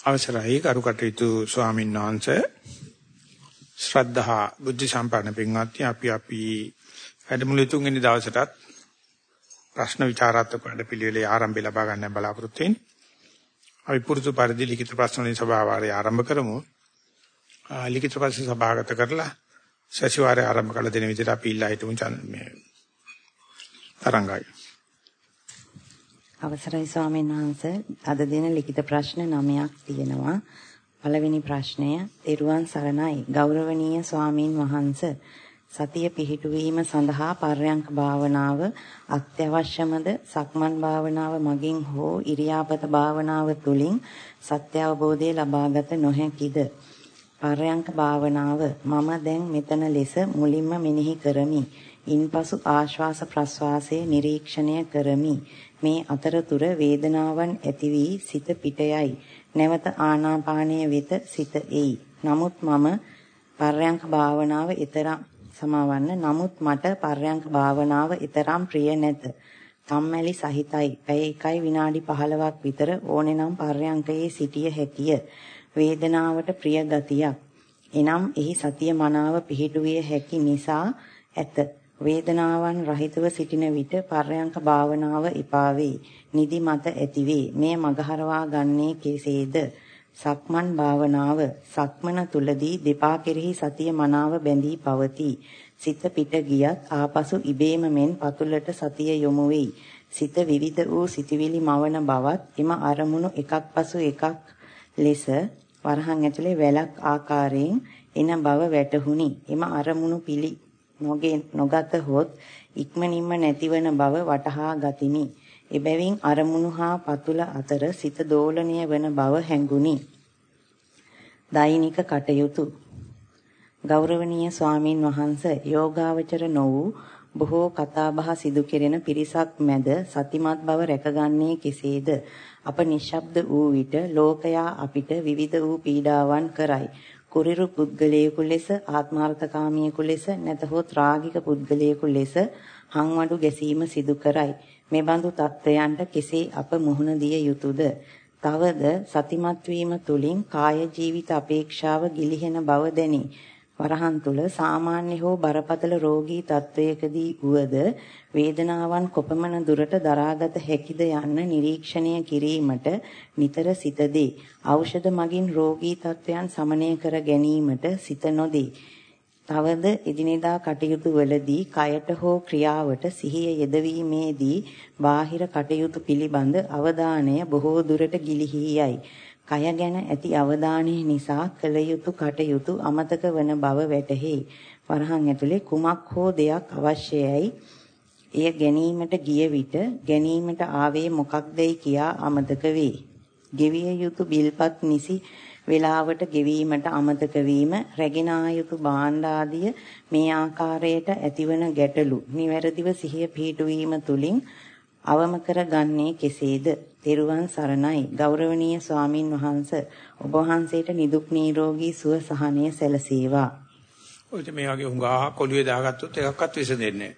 අවසරයි කරුකටයුතු ස්වාමීන් වහන්සේ ශ්‍රද්ධා බුද්ධ සම්පන්න පින්වත්නි අපි අපි වැඩමුළු තුන්වෙනි දවසටත් ප්‍රශ්න විචාරාත්මක වැඩපිළිවෙලේ ආරම්භය ලබා ගන්න බලාපොරොත්තු වෙන්නේ. අපි පුරුදු පරිදි ලිඛිත ප්‍රශ්න වලින් සභාවාරය ආරම්භ කරමු. ලිඛිත ප්‍රශ්න සභාගත කරලා සතිವಾರය ආරම්භ කළ දෙන විදිහට අපි ඉල්ලා හිටමු මේ තරංගයි. අවසරයි ස්වාමීන් වහන්ස අද දින ලිඛිත ප්‍රශ්න 9ක් තියෙනවා. පළවෙනි ප්‍රශ්නය: "ත්වන් සරණයි ගෞරවනීය ස්වාමින් වහන්ස සතිය පිහිටුවීම සඳහා පර්යංක භාවනාව අත්‍යවශ්‍යමද? සක්මන් භාවනාව මගින් හෝ ඉරියාපත භාවනාව තුලින් සත්‍ය අවබෝධය ලබාගත නොහැකිද?" පර්යංක භාවනාව මම දැන් මෙතන ලෙස මුලින්ම මෙනෙහි කරමි. ඉන්පසු ආශ්වාස ප්‍රශ්වාසයේ නිරීක්ෂණය කරමි. මේ අතරතුර වේදනාවන් ඇති වී සිත පිටයයි. නැවත ආනාපානය වෙත සිත එයි. නමුත් මම පර්යංක භාවනාව ඊතරම් සමවන්න. නමුත් මට පර්යංක භාවනාව ඊතරම් ප්‍රිය නැත. කම්මැලි සහිතයි. පැය 1යි විනාඩි 15ක් විතර ඕනේ නම් පර්යංකයේ සිටිය හැකිය. වේදනාවට ප්‍රිය ගතියක්. එනම් එහි සතිය මනාව පිහිටුවිය හැකි නිසා ඇත. වේදනාවන් රහිතව සිටින විට පර්යංක භාවනාව එපා වේ. නිදි මත ඇති වේ. මේ මගහරවා ගන්නේ කෙසේද? සක්මන් භාවනාව සක්මන තුලදී දෙපා කෙරෙහි සතිය මනාව බැඳී පවතී. සිත පිට ගියත් ආපසු ඉබේම මෙන් පතුලට සතිය යොමු වෙයි. සිත විවිධ වූ සිටිවිලි මවන බවත් එම අරමුණු එකක් පසු එකක් ලෙස වරහන් ඇතුලේ වැලක් ආකාරයෙන් එන බව වැටහුණි. එම අරමුණු පිළි නොගත හොත් ඉක්මනින්ම නැතිවන බව වටහා ගතිමි. එබැවින් අරමුණු හා පතුල අතර සිත දෝලණය වන බව හැඟුනි. දෛනික කටයුතු ගෞරවනීය ස්වාමින් වහන්සේ යෝගාවචර නො වූ බොහෝ කතාබහ සිදු කෙරෙන පිරිසක් මැද සතිමත් බව රැකගන්නේ කෙසේද අප නිශ්ශබ්ද වූ විට ලෝකයා අපිට විවිධ වූ පීඩාවන් කරයි කුරිරු පුද්ගලයෙකු ලෙස ආත්මార్థකාමියෙකු ලෙස නැතහොත් රාගික පුද්ගලයෙකු ලෙස හංවඩු ගැසීම සිදු කරයි. මේ බඳු තත්ත්වයන්ට කෙසේ අප මුහුණ දිය යුතුයද? තවද සතිමත් වීම තුලින් කාය ජීවිත අපේක්ෂාව ගිලිහෙන බව දැනේ. වරහන් තුල සාමාන්‍ය හෝ බරපතල රෝගී තත්වයකදී වුවද වේදනාවන් කොපමණ දුරට දරාගත හැකිද යන්න නිරීක්ෂණය කිරීමට නිතර සිතදී. ඖෂධ මගින් රෝගී තත්වයන් සමනය කර ගැනීමට සිත නොදී. තවද එදිනෙදා කටයුතු වලදී කයට හෝ ක්‍රියාවට සිහිය යෙදවීමේදී බාහිර කටයුතු පිළිබඳ අවධානය බොහෝ දුරට ගිලිහී යයි. කය ගැන ඇති අවධානය නිසා කල යුතු කටයුතු අමතක වන බව වැටහි. වරහන් ඇතුලේ කුමක් හෝ දෙයක් අවශ්‍යයි. එය ගැනීමට ගිය විට ගැනීමට ආවේ මොකක්දයි කියා අමතක වේ. ගෙවිය යුතු බිල්පත් නිසි වේලාවට ගෙවීමට අමතක වීම රැගෙන ආයුතු භාණ්ඩ ආදිය මේ ආකාරයට ඇතිවන ගැටලු නිවැරදිව සිහිය පිහිටුවීම තුලින් අවම කරගන්නේ කෙසේද? තෙරුවන් සරණයි. ගෞරවනීය ස්වාමින් වහන්සේ ඔබ වහන්සේට නිදුක් නිරෝගී සුව සහනය සැලසේවා. ඔය මේ වගේ හුඟා කොළුවේ දාගත්තොත් එකක්වත් විසඳෙන්නේ නැහැ.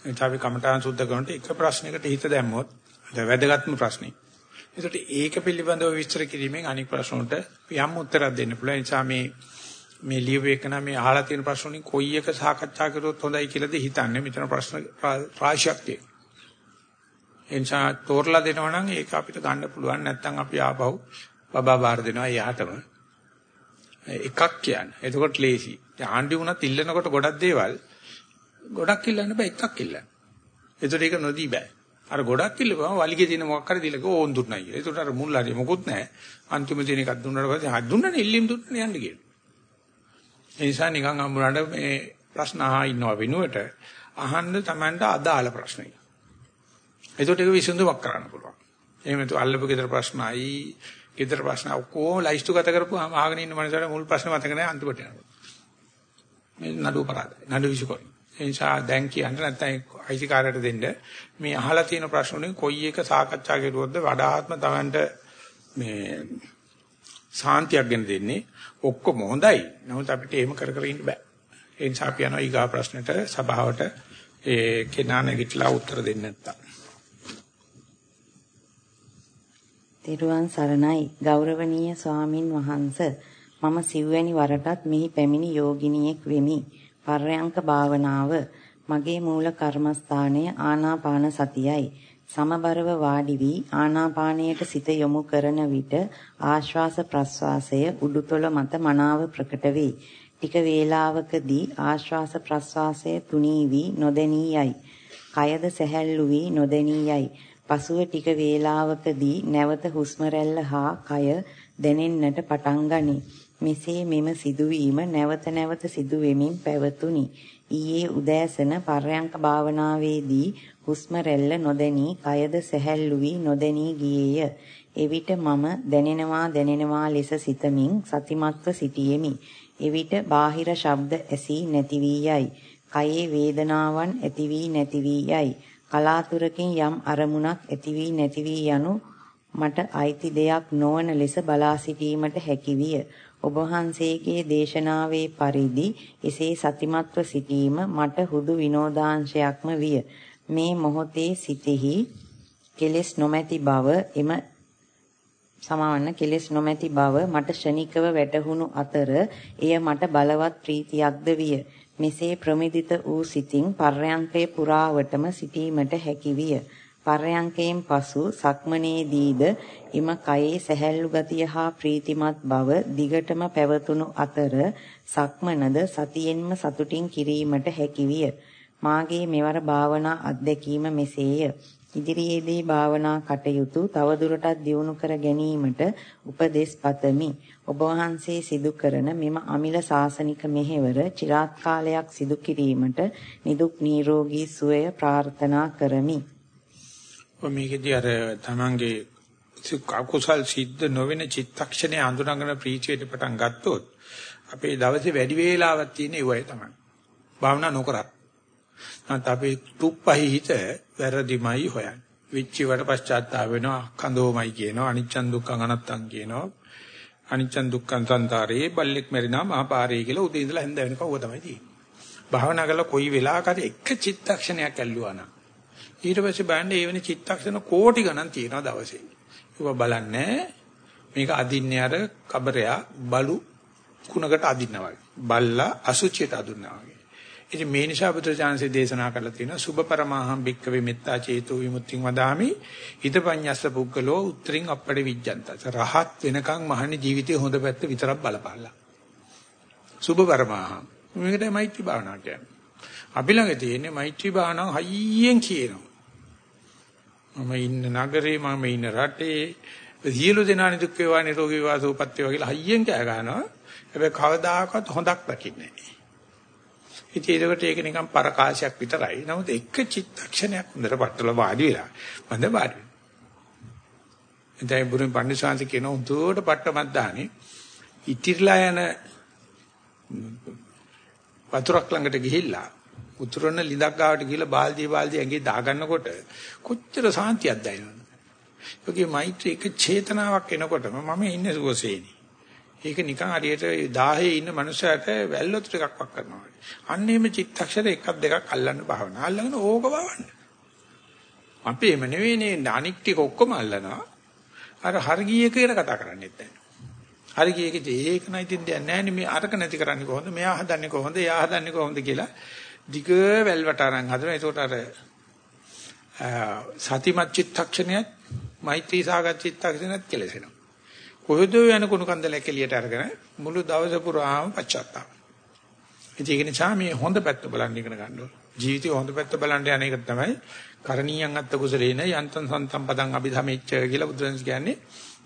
ඒ තමයි කමඨාන් සුද්ධ කරනට එක ප්‍රශ්නයකට හිත දැම්මොත් වැදගත්ම ප්‍රශ්නේ. ඒකට ඒක පිළිබඳව විස්තර කිරීමෙන් අනික් ප්‍රශ්න වලට යම් උත්තරයක් දෙන්න පුළුවන්. ඒ නිසා මේ මේ ලියුවේකන මේ අහලා තියෙන ප්‍රශ්න වලින් කොයි එක සාකච්ඡා කරොත් හොඳයි කියලාද හිතන්නේ. මෙතන ප්‍රශ්න රාශියක් තියෙනවා. එනිසා තෝරලා දෙනවා නම් ඒක අපිට ගන්න පුළුවන් නැත්නම් අපි ආපහු බබා බාර දෙනවා එයාටම එකක් කියන්නේ. එතකොට ලේසි. ආණ්ඩි වුණත් ඉල්ලනකොට ගොඩක් දේවල් ගොඩක් ඉල්ලන්න බෑ එකක් ඉල්ලන්න. එතකොට ඒක නොදී බෑ. අර ගොඩක් ඉල්ලපුවම වලිගේ තියෙන මොකක් හරි දීලක ඕන් දුන්නයි කියලා. එතකොට අර මුල් හරි මොකුත් නැහැ. අන්තිම තියෙන එකක් දුන්නාට පස්සේ හා දුන්නනේ ඉල්ලීම් දුන්නනේ යන්න කියලා. ඒ නිසා නිකන් හම්බුනාට මේ ප්‍රශ්න අහා ඉන්නව වෙනුවට අහන්න Tamanට අදාළ ප්‍රශ්නයි. එතකොට ඒක විසඳුමක් කරන්න පුළුවන්. එහෙම නැතු අල්ලපු ගෙදර ප්‍රශ්නයි, ගෙදර ප්‍රශ්න ඔක්කොම ලයිස්තු ගත කරපුවාම අහගෙන ඉන්න මනසට මුල් ප්‍රශ්න මතක නැහැ අන්තිමට යනවා. මේ නඩුව පරාදයි. නඩුව විසකොයි. ඒ නිසා දැන් කියන්න නැත්නම් අයිතිකාරයට දෙන්න මේ අහලා තියෙන ප්‍රශ්න වලින් කොයි එක සාකච්ඡා කරුවොත්ද වඩාත්ම Tamanට මේ සාන්තියක් ගෙන දෙන්නේ ඔක්කොම හොඳයි. නමුත් අපිට එහෙම කර කර ඉන්න බෑ. ඒ නිසා අපි යනවා ඊගා ප්‍රශ්නෙට සභාවට ඒ කෙනා නැගිටලා උත්තර දෙන්න නැත්තම්. තෙරුවන් සරණයි. ගෞරවනීය ස්වාමින් වහන්ස මම සිව්වැනි වරටත් මෙහි පැමිණි යෝගිනියෙක් වෙමි. පර්යංක භාවනාව මගේ මූල කර්මස්ථානය ආනාපාන සතියයි. සමබරව වාඩි වී ආනාපානයට සිත යොමු කරන විට ආශ්වාස ප්‍රශ්වාසය උඩුතොල මත මනාව ප්‍රකට වේ. ටික වේලාවකදී ආශ්වාස ප්‍රශ්වාසය තුනී වී නොදැනී යයි. කයද සැහැල්ලු වී නොදැනී යයි. පසුව ටික වේලාවකදී නැවත හුස්ම හා කය දැනෙන්නට පටන් ගනී. මෙසේ මෙම සිදුවීම නැවත නැවත සිදු වෙමින් පැවතුණි. ඊයේ උදෑසන පර්යංක භාවනාවේදී හුස්ම රැල්ල නොදැනී කයද සැහැල්ලු වී නොදැනී ගියේය. එවිට මම දැනෙනවා දැනෙනවා ලෙස සිතමින් සතිමත්ව සිටියෙමි. එවිට බාහිර ශබ්ද ඇසී නැති වී යයි. කයේ වේදනාවන් ඇති වී නැති වී යයි. කලාතුරකින් යම් අරමුණක් ඇති වී නැති වී යනු මට අයිති දෙයක් නොවන ලෙස බලා සිටීමට හැකිවිය. ඔබ වහන්සේගේ දේශනාවේ පරිදි එසේ සතිමත්ව සිටීම මට හුදු විනෝදාංශයක්ම විය. මේ මොහොතේ සිටෙහි කෙලෙස් නොමැති බව එම සමාවන්න කෙලෙස් නොමැති බව මට ෂණිකව වැටහුණු අතර එය මට බලවත් ප්‍රීතියක්ද විය. මෙසේ ප්‍රමිදිත වූ සිතින් පර්යංකේ පුරාවටම සිටීමට හැකිවිය. පර්යංකයෙන් පසු සක්මනේදීද ඉම කයේ සැහැල්ලු ගතිය හා ප්‍රීතිමත් බව දිගටම පැවතුණු අතර සක්මනද සතියෙන්ම සතුටින් කිරීමට හැකිවිය. මාගේ මෙවර භාවනා අත්දැකීම මෙසේය. ඉදිරියේදී භාවනා කටයුතු තවදුරටත් දියුණු කර ගැනීමට උපදෙස් පතමි. ඔබ වහන්සේ සිදු කරන මෙම අමිල සාසනික මෙහෙවර চিරාත් කාලයක් සිදු කිරීමට නිදුක් නිරෝගී සුවය ප්‍රාර්ථනා කරමි. මේකදී අර තමන්ගේ කුසල් සිද්ධ නොවන චිත්තක්ෂණේ අඳුනගෙන ප්‍රීතියට පටන් ගත්තොත් අපේ දවසේ වැඩි වේලාවක් තියෙන ඒවයි තමයි. භාවනා නොකරත්. නැත්නම් අපේ තුප්පහි හිත වැරදිමයි හොයන්නේ. විච්චිවට පශ්චාත්තාප වෙනවා කඳෝමයි කියනවා අනිච්චන් දුක්ඛං අනත්තං කියනවා අනිච්චන් දුක්ඛං සංතාරේ බල්ලෙක් මැරිනා මහපාරේ කියලා උදේ ඉඳලා හැන්ද වෙනකම් ඕක තමයි තියෙන්නේ. භාවනා කළා කොයි වෙලාවකද එක චිත්තක්ෂණයක් ඇල්ලුවා නම් ඊට පස්සේ බලන්න ඒ වෙන චිත්තක්ෂණ කෝටි ගණන් තියෙනවා දවසේ. ඒක බලන්නේ මේක අදින්නේ අර කබරයා බලු කුණකට අදින්නා වගේ. බල්ලා අසුචියට අදින්නා වගේ. ඉතින් මේ නිසා බුදුචාන්සේ දේශනා කරලා තියෙනවා සුභ පරමාහම් භික්කවේ මෙත්තා චේතෝ විමුක්තිං වදාමි. හිතපඤ්ඤස්ස පුද්ගලෝ උත්තරින් අප්පඩ විජ්ජන්ත. රහත් වෙනකන් මහන්නේ ජීවිතේ හොඳ පැත්ත විතරක් බලපාලා. සුභ පරමාහම් මේකටයි මෛත්‍රී භාවනාව කියන්නේ. අපි ළඟ තියෙන්නේ මෛත්‍රී භාවනාව හයියෙන් කියනවා. මම ඉන්න නගරේ මම ඉන්න රටේ සියලු දෙනා නිදුක් වේවා නිරෝගී වේවා සුවපත් වේවා කියලා හයියෙන් කෑ ගන්නවා. හැබැයි කවදාකවත් හොඳක් දකින්නේ නැහැ. ඉතින් ඒකට ඒක නිකන් පරකාශයක් විතරයි. නමුත් එක චිත්තක්ෂණයක් හොඳට පట్టල වාඩි වෙලා මන්ද වාඩි වෙනවා. දැන් බුදුන් පන්සිවාංශ කියන උන්ට පట్టමත් දානේ ඉතිරිලා යන වතුරක් ළඟට ගිහිල්ලා උතුරන ලිඳක් ගාවට ගිහිල්ලා බාල්දිය බාල්දිය ඇඟේ දාගන්නකොට කොච්චර සාන්තියක් දැනෙනවද? ඒකේ මෛත්‍රී එක චේතනාවක් එනකොටම මම ඉන්නේ සුවසේනේ. ඒක නිකන් හරියට 1000 ඉන්න මනුස්සයට වැල්ලොත් ටිකක් වක් කරනවා. අන්න එහෙම චිත්තක්ෂර එකක් දෙකක් අල්ලන්න භාවනා. අල්ලගෙන ඕක බවන්න. අපි එම නෙවෙයිනේ අනික් ටික ඔක්කොම අල්ලනවා. අර හර්ගී එකේට කතා කරන්නේත් නැහැ. හර්ගී එකේ ඒක නයි තින් දෙයක් නැහැ නේ මේ අරක නැති කරන්නේ කොහොමද? මෙයා හදන්නේ කොහොමද? එයා හදන්නේ කොහොමද කියලා දිග වැල්වට අරන් හදනවා. ඒකට අර සතිමත් චිත්තක්ෂණයත් මෛත්‍රී සාගත චිත්තක්ෂණයත් කෙලසෙනවා. කොහෙද යන කුණු කන්දලයක් එළියට අරගෙන මුළු දවස පුරාම පච්චත්තාප. ඒක නිසා මේ හොඳ පැත්ත බලන්න ඉගෙන ගන්න ඕනේ. ජීවිතේ හොඳ පැත්ත බලන්න යන එක තමයි කරණීයන් අත්ත කුසලේන යන්තං සන්තම් පදං අභිධමෙච්ච කියලා බුදුරජාණන් කියන්නේ.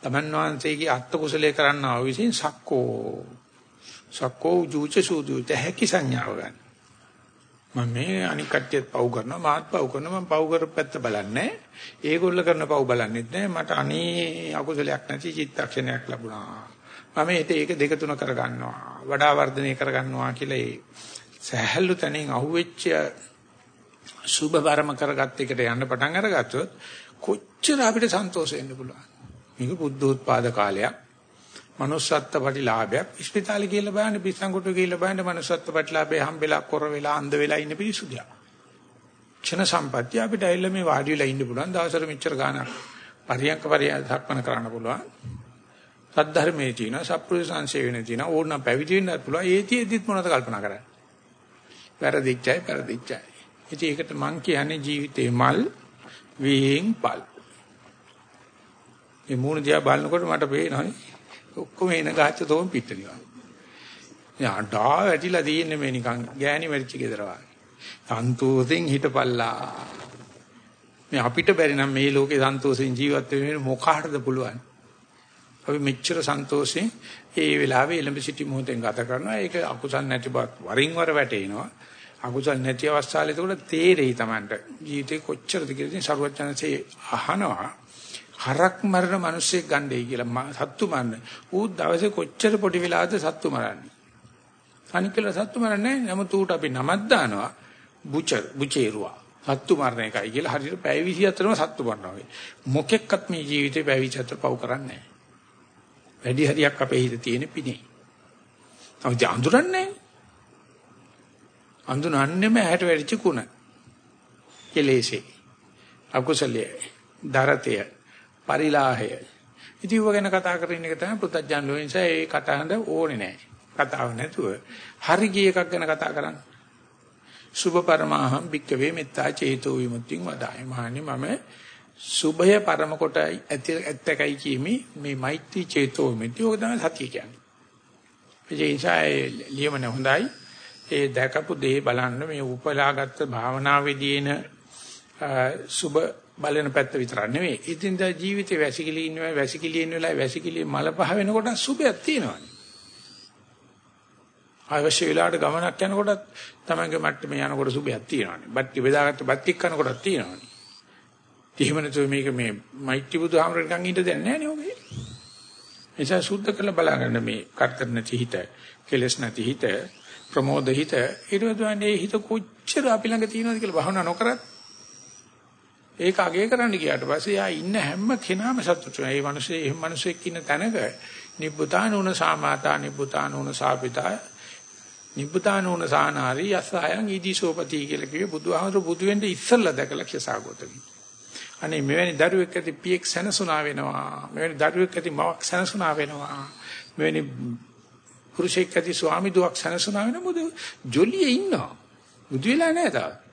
තමන් වහන්සේගේ අත්ත කුසලයේ කරන්නා වූ විසින් සක්කෝ සක්කෝ ජූච සූදුච හැකි සංඥාව ගන්න. මම මේ අනික් කට්ටියත් පව් කරනවා මාත් පව් කරනවා. මම පව් කරපු පැත්ත බලන්නේ ඒගොල්ල කරන පව් බලන්නෙත් නෑ මට අනේ අකුසලයක් නැති චිත්තක්ෂණයක් ලැබුණා. මම හිත ඒක දෙක තුන කරගන්නවා. වඩා වර්ධනය කරගන්නවා කියලා ඒ සහැල්ලු තැනින් අහුවෙච්ච සුභ වරම කරගත්ත එකට යන්න පටන් අරගත්තොත් කොච්චර අපිට සන්තෝෂ වෙන්න පුළුවන් මේක බුද්ධෝත්පාද කාලයක්. Manussත්ත්ව ප්‍රතිලාභයක් ඉස්පිතාලේ කියලා බලන්න පිස්සන්කොට කියලා බලන්න manussත්ත්ව ප්‍රතිලාභේ හම්බෙලා කොර වෙලා අන්ධ වෙලා ඉන්න පිරිසුදියා ක්ෂණ සම්පත්‍ය අපිට ඇවිල්ලා මේ වාඩි වෙලා ඉන්න පුළුවන් දවසට මෙච්චර ගාණක් පරියන්ක පරියන්කපන කරන්න පුළුවන්. සද්ධර්මයේ තියෙනවා, සප්පුරුෂ සංසේවනේ තියෙනවා. ඕන පැවිදි වෙන්නත් පුළුවන්. ඒතිෙදිත් මොනවද කල්පනා කරන්නේ? වැරදිච්චයි, වැරදිච්චයි. ඉතින් ඒකට මං කියන්නේ ජීවිතේ මල් වීන් පල්. මේ මූණ දිහා බලනකොට මට පේනවානේ ඔක්කොම එන ගාච්ච තෝම් පිටනිවා. යාඩා වැටිලා තියෙන්නේ මේ නිකන් ගෑණි මරිච්ච ගෙදර වගේ. සන්තෝෂෙන් හිටපල්ලා. මේ අපිට බැරි නම් මේ ලෝකේ සන්තෝෂෙන් ජීවත් වෙන්න මොකාටද පුළුවන්? අපි මෙච්චර සන්තෝෂෙන් ඒ වෙලාවේ එළඹ සිටි මොහොතෙන් ගත කරනවා. ඒක අකුසල් නැති බව වරින් වර වැටෙනවා. අකුසල් නැති අවස්ථාවල ඒකට තේරෙයි Tamanට. ජීවිතේ කොච්චරද කියලා ඉතින් සරුවචනසේ අහනවා. හරක් මරන මිනිස්සෙක් ගන්නයි කියලා සත්තු මරන. ඌ දවසේ කොච්චර පොඩි වෙලාවද සත්තු මරන්නේ. අනික කියලා සත්තු මරන්නේ නැහැ. නමුත් ඌට අපි නමක් දානවා. බුචර් බුචේරුවා. සත්තු මරණ එකයි කියලා හරියට පැය 24ම සත්තු මරනවා වගේ. මොකෙක්වත් මේ ජීවිතේ පැය 24 පව් කරන්නේ නැහැ. වැඩි හරියක් අපේ හිතේ තියෙන පිනේ. අපි අඳුරන්නේ අඳුනන්නෙම ඇහැට වැඩිච්ච කුණ. කෙලෙසේ. අකුසලයේ. දරතය. පරිලාහය. ඉතින් ඌව ගැන කතා කරන එක තමයි පුතත්ජන් ලෝයින්සා ඒ කතාහඬ ඕනේ නැහැ. කතාව නැතුව හරි ගිය එකක් ගැන කතා කරන්න. සුභ පරමාහම් භික්කවේ මෙත්තා චේතෝ විමුක්තිං වදාය. මහන්නේ මම සුභය පරම කොට ඇත්තකයි කියමි මේ මෛත්‍රී චේතෝ විමුක්තිය. ඕක තමයි සතිය කියන්නේ. ඒ නිසා ලියමන හොඳයි. ඒ දැකපු දේ බලන්න මේ උපලාගත්ත භාවනාවේදී එන සුභ බලන පැත්ත විතරක් නෙවෙයි. ඉතින් දා ජීවිතේ වැසිකිලි ඉන්නවා වැසිකිලි ඉන්න වෙලාවේ වැසිකිලි මල පහ වෙනකොට සුභයක් තියෙනවානේ. අවශ්‍ය වෙලාවට ගමනක් යනකොටත් තමන්ගේ මට්ටමේ යනකොට සුභයක් තියෙනවානේ. බත් බෙදාගත්ත බත් එක්ක කනකොටත් තියෙනවානේ. එහෙම නැතුව මේක මේ මෛත්‍රී බුදුහාමර නිකන් ඉඳ දෙන්නේ නැහැ නේ ඔබේ. එනිසා සුද්ධ කරලා බලාගන්න මේ කර්තන නැති හිත, කෙලස් නැති හිත, ප්‍රමෝද හිත, ඊටවදන්නේ හිත කොච්චර අපි ළඟ තියෙනවද කියලා භවනා නොකරත් ඒක අගය කරන්න ගියාට පස්සේ යා ඉන්න හැම කෙනාම සතුටු වෙනවා. ඒ මිනිස්සේ එහෙම මිනිසෙක් ඉන්න තැනක නිබ්බුතානුන සාමාතා නිබ්බුතානුන සාපිතා නිබ්බුතානුන සානාරි යසයන් ඊදිසෝපති කියලා කිව්වේ බුදුහාමර බුදු වෙන්න ඉස්සල්ලා දැකලා ක්ෂසාගතවි. අනේ මෙවැනි දරුවෙක් ඇති පියෙක් සැනසුණා වෙනවා. මෙවැනි දරුවෙක් ඇති මවක් සැනසුණා වෙනවා. මෙවැනි පුරුෂයෙක් ඇති ස්වාමි දුවක් සැනසුණා වෙන මොකද ජොලියේ ඉන්නවා. බුදු වෙලා නැහැ තාම.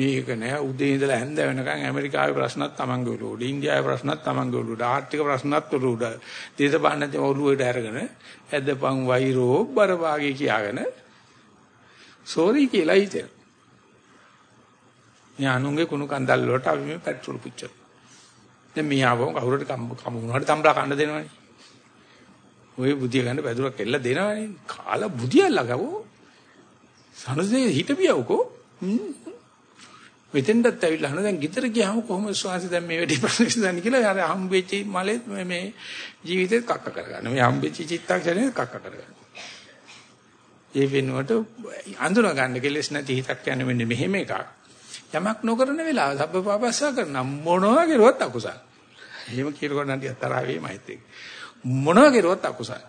මේක නෑ උදේ ඉඳලා හැන්ද වෙනකන් ඇමරිකාවේ ප්‍රශ්නත් Tamange උඩ ඉන්දියාවේ ප්‍රශ්නත් Tamange උඩ ආර්ථික ප්‍රශ්නත් උඩ දේශපාලන ඔළුවට අරගෙන ඇදපන් වෛරෝ බරභාගේ කියාගෙන සෝරි කියලා හිතෙන. ඥානුන්ගේ කුණු කන්දල් වලට අපි මේ පෙට්‍රල් පුච්චන. දැන් මියාවෝ කවුරුට කම වුණාට තම්බලා කන්න දෙනවනේ. ඔය බුදිය ගන්න බැදුරක් එල්ල දෙනවනේ. කාලා බුදියල්ලා ගවෝ. සනසේ හිටපියවකෝ. මෙතෙන්ටත් ඇවිල්ලා අහන දැන් ගෙදර ගියාම කොහොමද ස්වාමීන් දැන් මේ වැඩි ප්‍රශ්න විසඳන්නේ කියලා අර හම්බෙච්ච මලෙත් මේ ජීවිතේත් කක්ක කරගන්න. මේ හම්බෙච්ච චිත්තක්ෂණේ කක්ක කරගන්න. ඒ වෙනුවට අඳුන ගන්න කෙලස් නැති හිතක් යන මෙන්න මෙහෙම එකක්. යමක් නොකරන වෙලාව සබ්බපාපස්සා කරන මොනවා කරුවත් අකුසල. එහෙම කියනකොට නම් තරහ වේමයිත් ඒක. මොනවා කරුවත් අකුසල.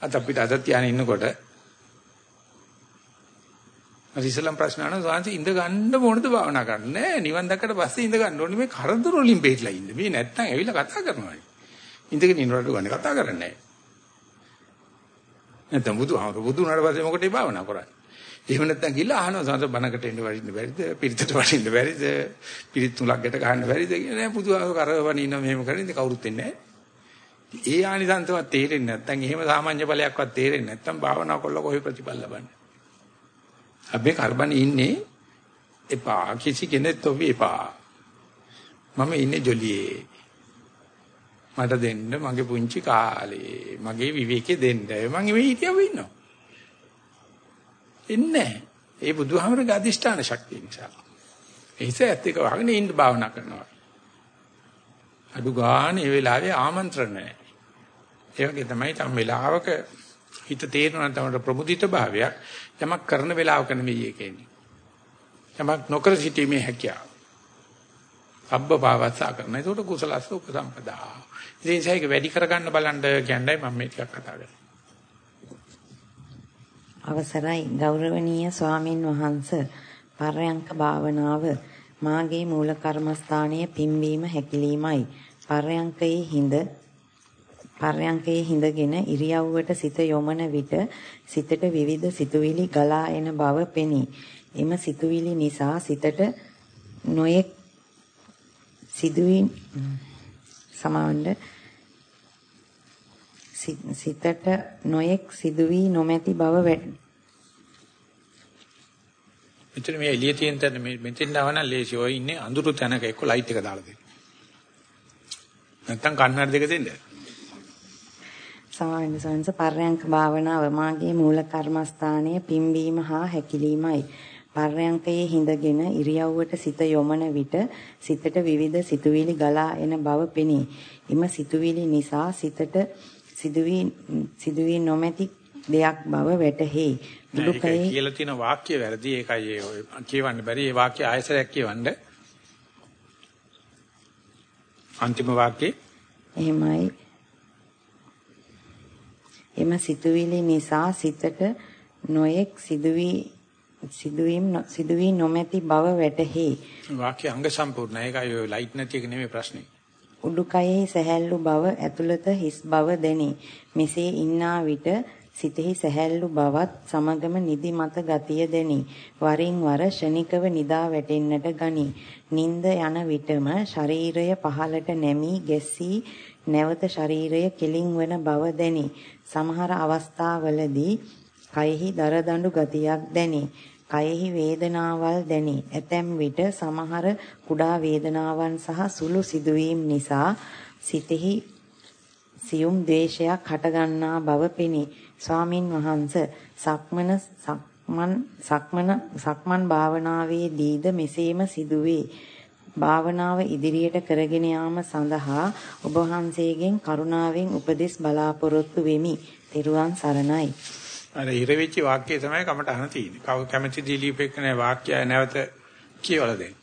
අද අපිට අද තියාගෙන ඉන්නකොට අර ඉස්ලාම් ප්‍රශ්න අහන සාන්ති ඉඳ ගන්න මොනද භාවනා කරන්න? නෑ නිවන් දැක්කට පස්සේ ඉඳ ගන්න ඕනේ. මේ කරදර වලින් බේట్లా ඉන්න. මේ නැත්තම් ඇවිල්ලා කතා කරනවා. ඉඳගෙන ඉන්නකොට ගන්නේ කතා කරන්නේ නෑ. නැත්තම් බුදුහාමර බුදු උනාට පස්සේ මොකටද භාවනා කරන්නේ? එහෙම නැත්තම් ගිහලා අහනවා සාන්ත බණකට එන්න වරින්න බැරිද? පිරිතට වරින්න බැරිද? පිරිත් තුලක් ගැට ගන්න බැරිද? කියලා. නෑ බුදුහාමර කරවනින්න මෙහෙම කරන්නේ කවුරුත් එන්නේ නෑ. ඒ ආනිසංසවත් තේරෙන්නේ නැත්තම් එහෙම සාමාන්‍ය ඵලයක්වත් තේරෙන්නේ නැත්තම් භාවනා කළා කොහේ ප්‍රතිඵල ලබන්නේ? අපි කරබනේ ඉන්නේ එපා. කිසි කෙනෙක් තොවි එපා. මම ඉන්නේ ජොලියේ. මට දෙන්න මගේ පුංචි කාලේ. මගේ විවේකේ දෙන්න. මම මේ හිටියව ඉන්නවා. ඉන්නේ ඒ බුදුහාමරගේ අදිෂ්ඨාන ශක්තිය නිසා. ඒස ඇත්ත එක වහගෙන ඉන්න භාවනා කරනවා. අඩු ගන්න ඒ වෙලාවේ ආමන්ත්‍රණ නැහැ. ඒ වගේ තමයි තම වෙලාවක හිත තේරෙනවා තමයි ප්‍රමුදිත භාවයක්. යමක් කරන වෙලාවක නෙවෙයි ඒකෙන්නේ. යමක් නොකර සිටීමේ හැකියාව. අබ්බ භාවසා කරන. ඒකට කුසලස්ස උපසම්පදා. ඉතින් ඒක වැඩි කරගන්න බලන්න කියන්නේ මම මේ ටිකක් කතා කරන්නේ. අවසරයි ගෞරවනීය ස්වාමින් වහන්ස පරයන්ක භාවනාව මාගේ මූල කර්මස්ථානයේ පිම්වීම හැකිලීමයි. පර්යංකයේ හිඳ පර්යංකයේ හිඳගෙන ඉරියව්වට සිත යොමන විට සිතට විවිධ සිතුවිලි ගලා එන බව පෙනී. එම සිතුවිලි නිසා සිතට නොයෙක් සිදුවීම් සමාවන්න සිතට නොයෙක් සිදුවී නොමැති බව වැටහි. මෙතන මේ එළිය තියෙන තැන මේ මෙතෙන් ආවනම් ලේසි. ඔය ඉන්නේ අඳුරු තැනක එක්ක ලයිට් එක දාලා දෙන්න. නැත්තම් කන්නඩ දෙක දෙන්න. සමාවෙන්න සංස පර්යංක භාවනාව මාගේ මූල කර්මස්ථානයේ පිම්බීම හා හැකිලීමයි. පර්යංකයේ හිඳගෙන ඉරියව්වට සිත යොමන විට සිතට විවිධ සිතුවිලි ගලා එන බව පෙනේ. එම සිතුවිලි නිසා සිතට සිදුවී නොමැති දෙයක් බව වැටහෙයි. දුකේ කියලා තියෙන වාක්‍ය වැරදි. ඒකයි කියවන්න බැරි. ඒ වාක්‍ය ආයසරයක් කියවන්න. අන්තිම වාක්‍යේ එහෙමයි. එම සිතුවිලි නිසා සිතට නොයෙක් සිදුවී සිදුවීම් සිදුවී නොමැති බව වැටහෙයි. වාක්‍ය අංග සම්පූර්ණයි. ඒකයි ඔය ලයිට් නැති එක නෙමෙයි ප්‍රශ්නේ. උඩුකයෙහි සැහැල්ලු බව ඇතුළත හිස් බව දැනේ. මෙසේ ඉන්නා විට සිතෙහි සැහැල්ලු බවත් සමගම නිදිමත ගතිය දැනේ. වරින් වර ෂණිකව නිදා වැටෙන්නට ගනී. නිින්ද යන විටම ශරීරය පහළට නැමී ගැස්සී නැවත ශරීරය කෙලින් වන බව දැනේ. සමහර අවස්ථාවලදී කයෙහි දරදඬු ගතියක් දැනේ. කයෙහි වේදනාවල් දැනේ. ඇතැම් විට සමහර කුඩා වේදනාවන් සහ සුළු සිදුවීම් නිසා සිතෙහි සියුම් ද්වේෂයක් හටගන්නා බව පෙනේ. ස්වාමින් වහන්සේ සක්මන සක්මන් සක්මන සක්මන් භාවනාවේදීද මෙසේම සිදුවේ. භාවනාව ඉදිරියට කරගෙන යාම සඳහා ඔබ වහන්සේගෙන් කරුණාවෙන් උපදෙස් බලාපොරොත්තු වෙමි. ත්වන් සරණයි. අර ඉර වෙච්ච වාක්‍යය තමයි කමට අහන තියෙන්නේ. කව කැමැති දීලිපෙකනේ වාක්‍යය නැවත කියවලා දෙන්න.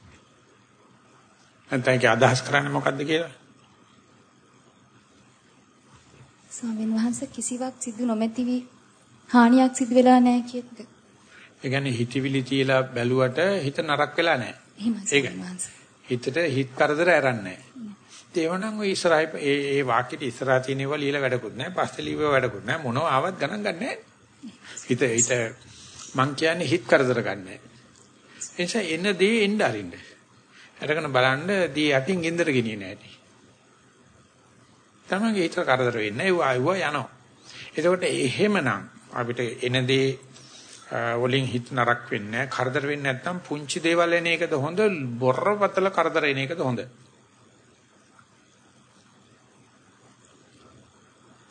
නැත්නම් අදහස් කරන්නේ මොකද්ද කියලා? ස්වාමීන් වහන්සේ කිසිවක් සිදු නොමැති වී හානියක් සිදු වෙලා නැහැ කියද? ඒ කියන්නේ හිතවිලි තියලා බැලුවට හිත නරක වෙලා නැහැ. එහෙමයි හිතට හිත කරදර ඇරන්නේ නැහැ. ඒවනම් ඔය ඉස්සරහයි ඒ ඒ වාක්‍යෙට ඉස්සරහා තියෙන ඒවා ලියලා වැඩකුත් නැහැ. පස්සේ ලියව වැඩකුත් නැහැ. මොනව ආවත් ගණන් ගන්න නැහැ. හිත හිත මං කියන්නේ හිත කරදර ගන්නෑ. ඒ නිසා එන දේ එන්න අරින්න. අරගෙන බලන්න දී යටින් ගෙන්දර ගෙනියන්නේ නැහැටි. තමන්ගේ හිත කරදර වෙන්නේ ඒව ආයුව යනවා. එතකොට එහෙමනම් අපිට එන දේ වලින් හිත නරක වෙන්නේ නැහැ. කරදර වෙන්නේ නැත්නම් පුංචි දේවල් එන එකද හොඳ බොරපතල කරදර එන එකද හොඳ?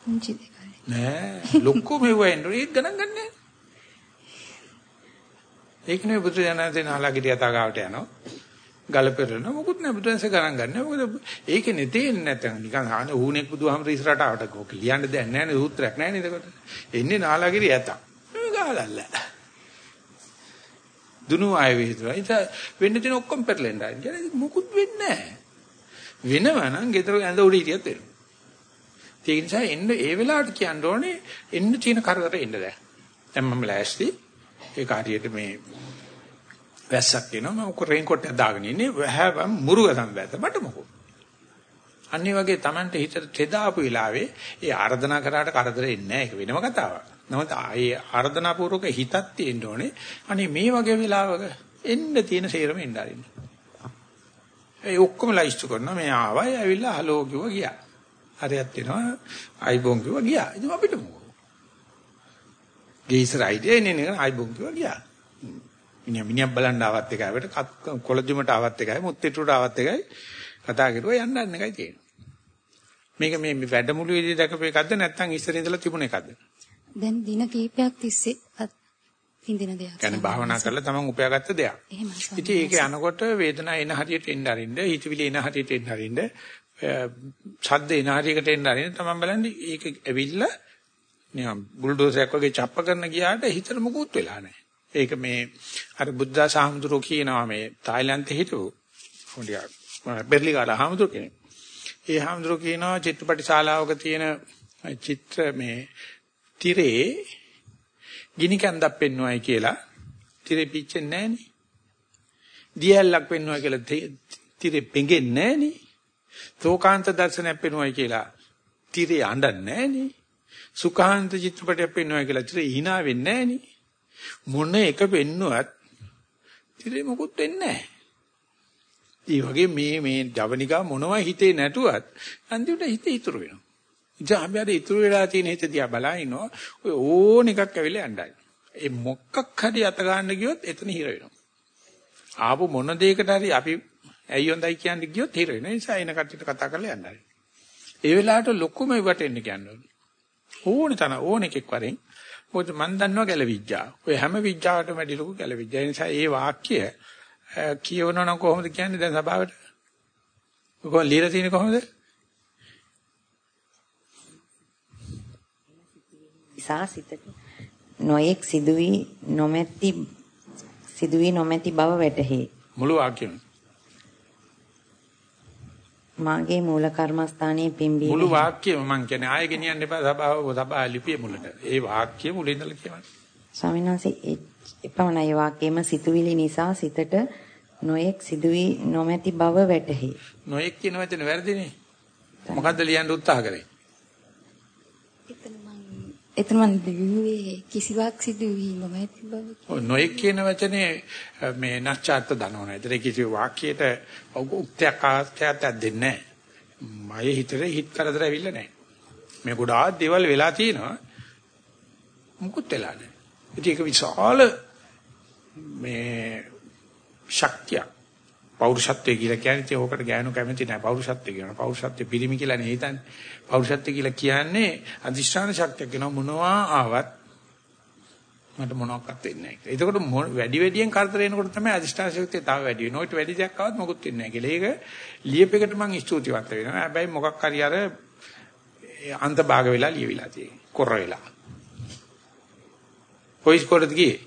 පුංචි දේවල්. නෑ ලොක්කෝ මෙව්වෙන් ඒක ගණන් ගන්නෑ. ඒක නෙවෙයි බුදු දනන්සේ නාලාගිරිය තාගාවට යනවා. ගල පෙරන මොකුත් නෑ බුදුන්සේ ගණන් ගන්න. මොකද ඒකනේ තේන්නේ නැත්නම් නිකන් ආන ඌණෙක් බුදුහාමර ඉස්සරහට ආවට කොක ලියන්න දෙයක් නෑනේ සූත්‍රයක් නෑනේ එතකොට. එන්නේ නාලාගිරිය ඇත. මේ ගාලල්ල. දුනු ආයෙ විතර. ඒක වෙන්න තියෙන ඔක්කොම පෙරලෙන්න. මොකුත් වෙන්නේ නෑ. වෙනවා නම් ගෙදර ඇඳ උඩ හිටියත් වෙනවා. ඒ නිසා එන්න ඒ වෙලාවට කියන්න ඕනේ එන්න තියෙන කරදර එන්න දැන්. දැන් මම ලෑස්ති ඒක හරියට මේ වැස්සක් එනවා මම උක රේන් කොට් එක දාගෙන ඉන්නේ වැහැවම් මුරුග සම්බැත මට මොකෝ. අනිත් වගේ Tamante හිතට තෙදාපු වෙලාවේ ඒ ආර්දනා කරාට කරදර එන්නේ නැහැ ඒක වෙනම කතාවක්. නමුත් ආයේ ආර්දනා පූර්වක හිතක් තියෙන්න ඕනේ. අනේ මේ වගේ වෙලාවක එන්න තියෙන සේරම එන්න ආරින්න. ඒ ඔක්කොම ලයිස්ට් කරනවා මේ ආවයි ඇවිල්ලා හලෝ කිව්වා ගියා. හරියක් වෙනවා අයිබෝන් කිව්වා ගියා. ඉතින් අපිට මොකෝ. ගේසර් අයිඩියා එන්නේ නේ අයිබෝන් කිව්වා ගියා. මිනිහා මිනිහා බලන්න ආවත් එකයි අපිට කොළදිමට ආවත් එකයි මුත්තිටුට ආවත් එකයි කතා කරුවා යන්න යන්න එකයි තියෙන්නේ. මේක මේ වැඩමුළුවේදී දැකපු එකක්ද නැත්නම් ඉස්සර ඉඳලා තිබුණ එකක්ද? දැන් දින කීපයක් තිස්සේ හින්දින දෙයක්. කියන්නේ භාවනා කරලා තමන් උපයාගත්ත දෙයක්. ඉතින් ඒක යනකොට වේදනාව එන හරියට එන්න අරින්න, හිතවිලි එන හරියට එන්න අරින්න, ශබ්ද එන හරියකට එන්න අරින්න තමයි බලන්නේ ඒක ඇවිල්ලා නිකන් බුල්ඩෝසරයක් වගේ චප්ප කරන ගියාට හිතට මොකුත් වෙලා නැහැ. ඒක මේ අර බුද්ධ සාහමුදුරෝ කියනවා මේ තායිලන්තේ හිටපු හොඳියා බෙර්ලිගාල හාමුදුර කෙනෙක්. ඒ හාමුදුරෝ කියනවා චිත්‍රපට ශාලාවක තියෙන චිත්‍ර මේ තිරේ ගිනි කන්දක් පෙන්වයි කියලා. තිරේ පිච්චෙන්නේ නැහනේ. දියැලක් පෙන්වනවා කියලා තිරේ පෙඟෙන්නේ නැහනේ. තෝකාන්ත දර්ශනයක් පෙන්වනවා කියලා තිරේ අඬන්නේ නැහනේ. සුඛාන්ත චිත්‍රපටයක් පෙන්වනවා කියලා තිරේ hina වෙන්නේ නැහනේ. මොන එක පෙන්නුවත් තිරේ මොකුත් වෙන්නේ නැහැ. ඒ වගේ මේ මේ ජවනිකා මොනවා හිතේ නැතුවත් අන්තිමට හිතේ ඉතුරු වෙනවා. ඉතින් අපි අර ඉතුරු වෙලා තියෙන හිත දිහා බලනවා ඔය ඕන එකක් ඇවිල්ලා යන්නයි. ඒ මොකක් හරි අත ගන්න ගියොත් එතන හිර වෙනවා. ආපු මොන දෙයකට හරි අපි ඇයි හොඳයි කියන්නේ ගියොත් හිර වෙනවා. ඒ නිසා එන කට්ටියට කතා කරලා යන්නයි. ඒ වෙලාවට ලොකුම ඉවට එන්න කියන්නේ. ඕන තන ඕන එකෙක් වරෙන් මොකද මන් දන්නවා ගැලවිජ්ජා. ඔය හැම විජ්ජාවටම වැඩි ලොකු ගැලවිජ්ජා. ඒ නිසා ඒ වාක්‍ය කියවනවා නම් කොහොමද කියන්නේ දැන් සභාවට? කොහොම ලියලා තියෙන්නේ කොහොමද? නිසා සිතට නොයෙක් සිදුවි නොමැති සිදුවි නොමැති බව වැටහේ. මුළු වාක්‍යෙම. මාගේ මූල කර්මස්ථානයේ පිම්බීම මුළු වාක්‍යෙම මම කියන්නේ ආයෙ ගෙනියන්න එපා සභාව සභාව ලිපිය මුලට. ඒ වාක්‍යෙ මුලින් ඉඳලා කියවන්න. ස්වාමීන් වහන්සේ එපමණයි වාක්‍යෙම සිතුවිලි නිසා සිතට නොයෙක් සිදුවි නොමැති බව වැටහි. නොයෙක් කියන වචනේ වැරදිනේ. මොකද්ද ලියන්න උත්සාහ කරේ? එතන මම දිව්වේ කිසිවක් සිදු වී නොමැති බව. ඔය නොයෙක් කියන වචනේ මේ නැචාර්ත දනවන. ඒතර කිසි වාක්‍යයට උක්තයක් ආත්‍යයක් දෙන්නේ නැහැ. මගේ හිතේ හිත කරදර ඇවිල්ලා නැහැ. මේ ගොඩාක් දේවල් වෙලා තියෙනවා. මුකුත් වෙලා නැහැ. ඉතින් ඒක විශාල මේ ශක්තිය පෞරුෂත්වය කියලා කියන්නේ ඉතින් ඕකට ගෑනු කැමති නැහැ පෞරුෂත්වය කියන පෞරුෂත්වය පිරිමි කියලා නේ හිතන්නේ පෞරුෂත්වය කියලා කියන්නේ අදිෂ්ඨාන ශක්තියක් වෙනවා මොනවා ආවත් මට මොනවත් වෙන්නේ නැහැ. එතකොට වැඩි වැඩියෙන් කරදර එනකොට තමයි අදිෂ්ඨාන ශක්තිය තව වැඩි වෙනවා. ඊට වැඩි දෙයක් ආවත් මොකුත් වෙන්නේ නැහැ කියලා. ඒක ලියපෙකට මම ස්තුතිවන්ත වෙනවා. හැබැයි මොකක් හරි අර අන්ත භාග වෙලා ලියවිලා තියෙන්නේ. කොර වෙලා. කොයිස් කොටද ගියේ?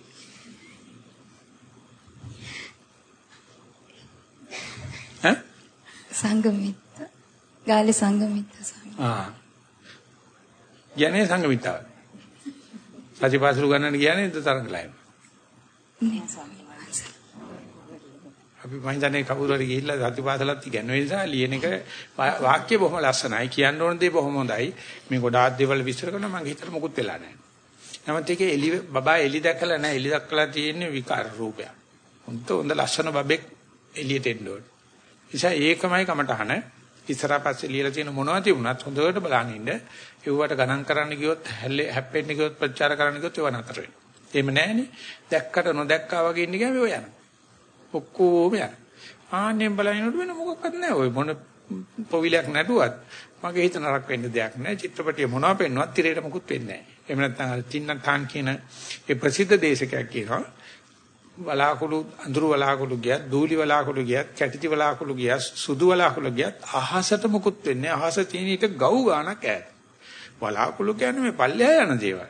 සංගමිත්ත. ගාලේ සංගමිත්ත ස්වාමී. ආ. යන්නේ සංගමිත්තාව. සතිපාසල ගන්නන්න කියන්නේ තරංගලයි. නෑ ස්වාමී. අපි මම හිතන්නේ කවුරු හරි ගිහිල්ලා සතිපාසලත් ඉගෙනන නිසා ලියන එක වාක්‍ය බොහොම ලස්සනයි කියන්න ඕන දේ බොහොම හොඳයි මේ ගොඩාක් දේවල් විස්තර කරනවා මගේ හිතට මොකුත් වෙලා නැහැ. නමුත් ඒකේ එලි බබා එලි දැකලා නැහැ එලි දැක්කලා තියෙන්නේ විකාර රූපයක්. හොඳ හොඳ ලස්සන බබෙක් එළියට එන්න ඕන. නිසා ඒකමයි කමටහන ඉස්සරහ පස්සේ ලියලා තියෙන මොනවද තිබුණත් හොඳට බලන්න ඉන්න. ඒවට ගණන් කරන්න ගියොත් හැප්පෙන්න ගියොත් ප්‍රචාර කරන්න ගියොත් ඒව නතර වෙනවා. එහෙම නැහනේ. දැක්කට නොදැක්කා වගේ ඉන්න ගියාම ඔය යනවා. ඔක්කොම යනවා. ආන්නෙන් බලනකොට වෙන මොකක්වත් නැහැ. ඔය මොන පොවිලයක් නැටුවත් මගේ හිත නරක වෙන්න දෙයක් නැහැ. චිත්‍රපටිය මොනවා පෙන්නුවත් තිරේට මොකුත් වෙන්නේ නැහැ. එහෙම නැත්නම් අර තින්න තාන් කියන ඒ ප්‍රසිද්ධ දේශකයක් කියනවා වලාකුළු අඳුරු වලාකුළු ගියත් දූලි වලාකුළු ගියත් කැටිති වලාකුළු ගියත් සුදු වලාකුළු ගියත් අහසට මුකුත් වෙන්නේ අහස තියෙන ඊට ගව් ගානක් ඈත වලාකුළු කියන්නේ මේ පල්ලෙහා යන දේවල්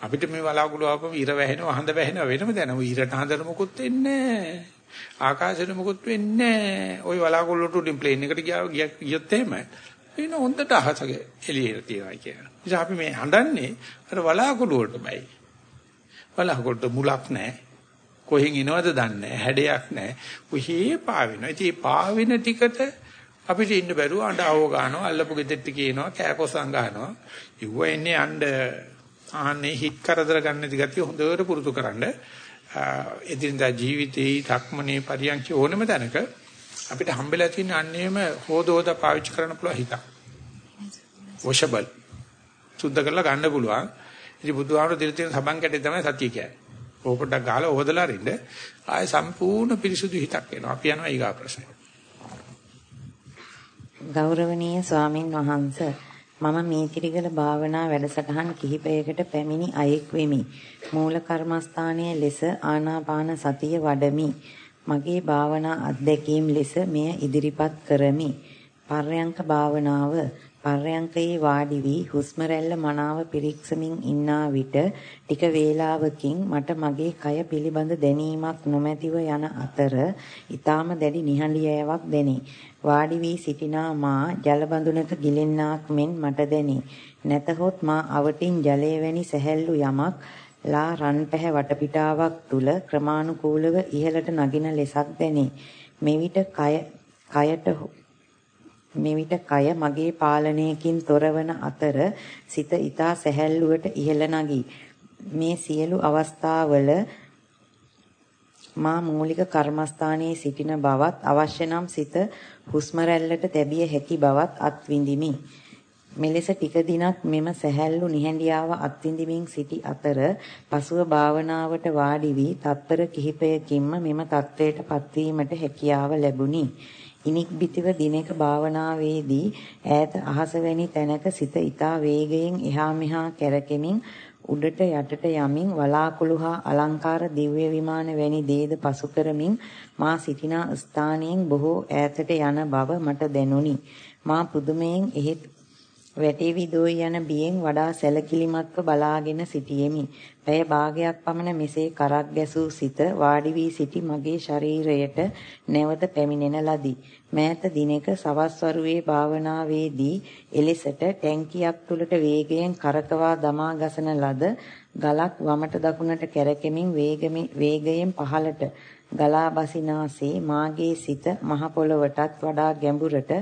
අපිට මේ වලාකුළු ආවම ඉර වැහෙනවා හඳ වැහෙනවා වෙනම දැන ඉරට හඳට මුකුත් වෙන්නේ ආකාශයට මුකුත් වෙන්නේ ওই වලාකුළු වලට උඩින් ප්ලේන් එකට ගියා ගියොත් එහෙම එන හොඳට අහසගේ එළියට තියනවා කියන. ඉතින් අපි මේ හඳන්නේ අර වලාකුළු වලට බයි. වලාකුළුට මුලක් නැහැ. කොහෙන් එනවද දන්නේ නැහැ. හැඩයක් නැහැ. කොහේ පාවෙනවා. ඉතින් මේ පාවෙන ටිකට අපිට ඉන්න බැරුව අඬව ගන්නවා. අල්ලපු ගෙදෙට්ට කියනවා. කෑකොසම් ගන්නවා. ඉුව එන්නේ අඬ ආන්නේ හිට කරදර ගන්න දිගතිය හොඳට පුරුදු කරන්න. එදිනදා ජීවිතේ ධක්මනේ පරියන්ක ඕනම තැනක අපිට හම්බෙලා තියෙන අන්නේම හොදෝද පාවිච්චි කරන්න පුළුවන් හිතක්. වොෂබල්. සුද්ධ කරලා ගන්න පුළුවන්. ඉතින් බුදුහාමුදුරු දෙල තියෙන සබන් කැටේ තමයි සතිය කියන්නේ. ඕක පොඩ්ඩක් ගහලා ඕදලා අරින්න ආය සම්පූර්ණ පිරිසුදු හිතක් එනවා. අපි යනවා ඊගා ප්‍රශ්නෙට. ගෞරවනීය ස්වාමින් වහන්සේ මම මේතිරිගල භාවනා වැඩසටහන් කිහිපයකට පැමිණි අයෙක් වෙමි. මූල කර්මස්ථානයේ ලෙස ආනාපාන සතිය වඩමි. මගේ භාවනා අත්දැකීම් ලෙස මෙය ඉදිරිපත් කරමි. පර්යංක භාවනාව පර්යංකයේ වාඩි වී හුස්ම රැල්ල මනාව පිරික්සමින් ඉන්නා විට ටික වේලාවකින් මට මගේ කය පිළිබඳ දැනීමක් නොමැතිව යන අතර ඊටාම දැඩි නිහඬියාවක් දැනේ. වාඩි වී සිටිනා මා ජල බඳුනක ගිලෙන්නාක් මෙන් මට දැනේ. නැතහොත් මා අවටින් ජලය වැනි සැහැල්ලු යමක් ලා රන් පැහැ වටපිටාවක් තුල ක්‍රමානුකූලව ඉහළට නගින ලෙසක් දැනේ. මෙවිට කය කයට මෙවිට කය මගේ පාලනයකින් තොරවන අතර සිත ඊතා සැහැල්ලුවට ඉහළ නැගී මේ සියලු අවස්ථාවල මා මූලික කර්මස්ථානයේ සිටින බවත් අවශ්‍ය නම් සිත හුස්ම රැල්ලට තැබිය හැකි බවත් අත්විඳිමි. මෙලෙස ටික දිනක් මෙම සැහැල්ලු නිහඬියාව අත්විඳිමින් සිටි අතර පසුව භාවනාවට වාඩි වී තත්තර කිහිපයකින්ම මෙම தත්වයට පත්වීමට හැකියාව ලැබුණි. ඉනික් බිතිව දිනක භාවනාවේදී ඈත අහස වැනි තැනක සිත ඊතා වේගයෙන් එහා මෙහා කැරකෙමින් උඩට යටට යමින් වලාකුළු හා අලංකාර දිව්‍ය විමාන වැනි දේද පසු කරමින් මා සිටිනා ස්ථානයෙන් බොහෝ ඈතට යන බව මට දැනුනි. මා පුදුමයෙන් එහෙත් වැටේවි දෝයි යන බියෙන් වඩා සැලකිලිමත්ව බලාගෙන සිටියෙමි. පැය භාගයක් පමණ මෙසේ කරක් ගැසූ සිත වාඩි වී සිටි මගේ ශරීරයට නැවත පැමිණෙන ලදී. මෑත දිනක සවස් වරුවේ භාවනාවේදී එලෙසට ටැංකියක් තුලට වේගයෙන් කරකවා දමා ගසන ලද ගලක් වමට දකුණට කැරකෙමින් වේගයෙන් පහළට ගලා බසිනාසේ මාගේ සිත මහ පොළවටත් වඩා ගැඹුරට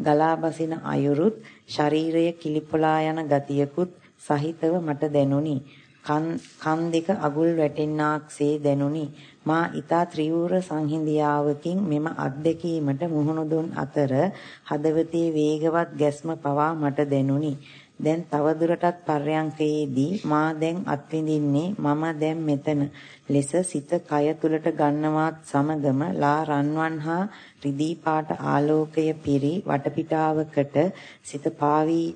ගලා බසින අයුරුත් ශරීරය කිලිපොලා යන ගතියකුත් සහිතව මට දැනුනි. කන් දෙක අගුල් වැටෙන්නාක්සේ දැනුනි. මා ඊතා ත්‍රිවූර සංහිඳියාවකින් මෙම අත්දැකීමට මුහුණ දුන් අතර හදවතේ වේගවත් ගැස්ම පවා මට දැනුනි. දැන් තවදුරටත් පර්යංකයේදී මා දැන් අත්විඳින්නේ මම දැන් මෙතන. ලෙස සිත කය තුලට ගන්නවත් සමගම ලා රන්වන් හා රිදී පාට ආලෝකය පිරි වටපිටාවකට සිත පාවී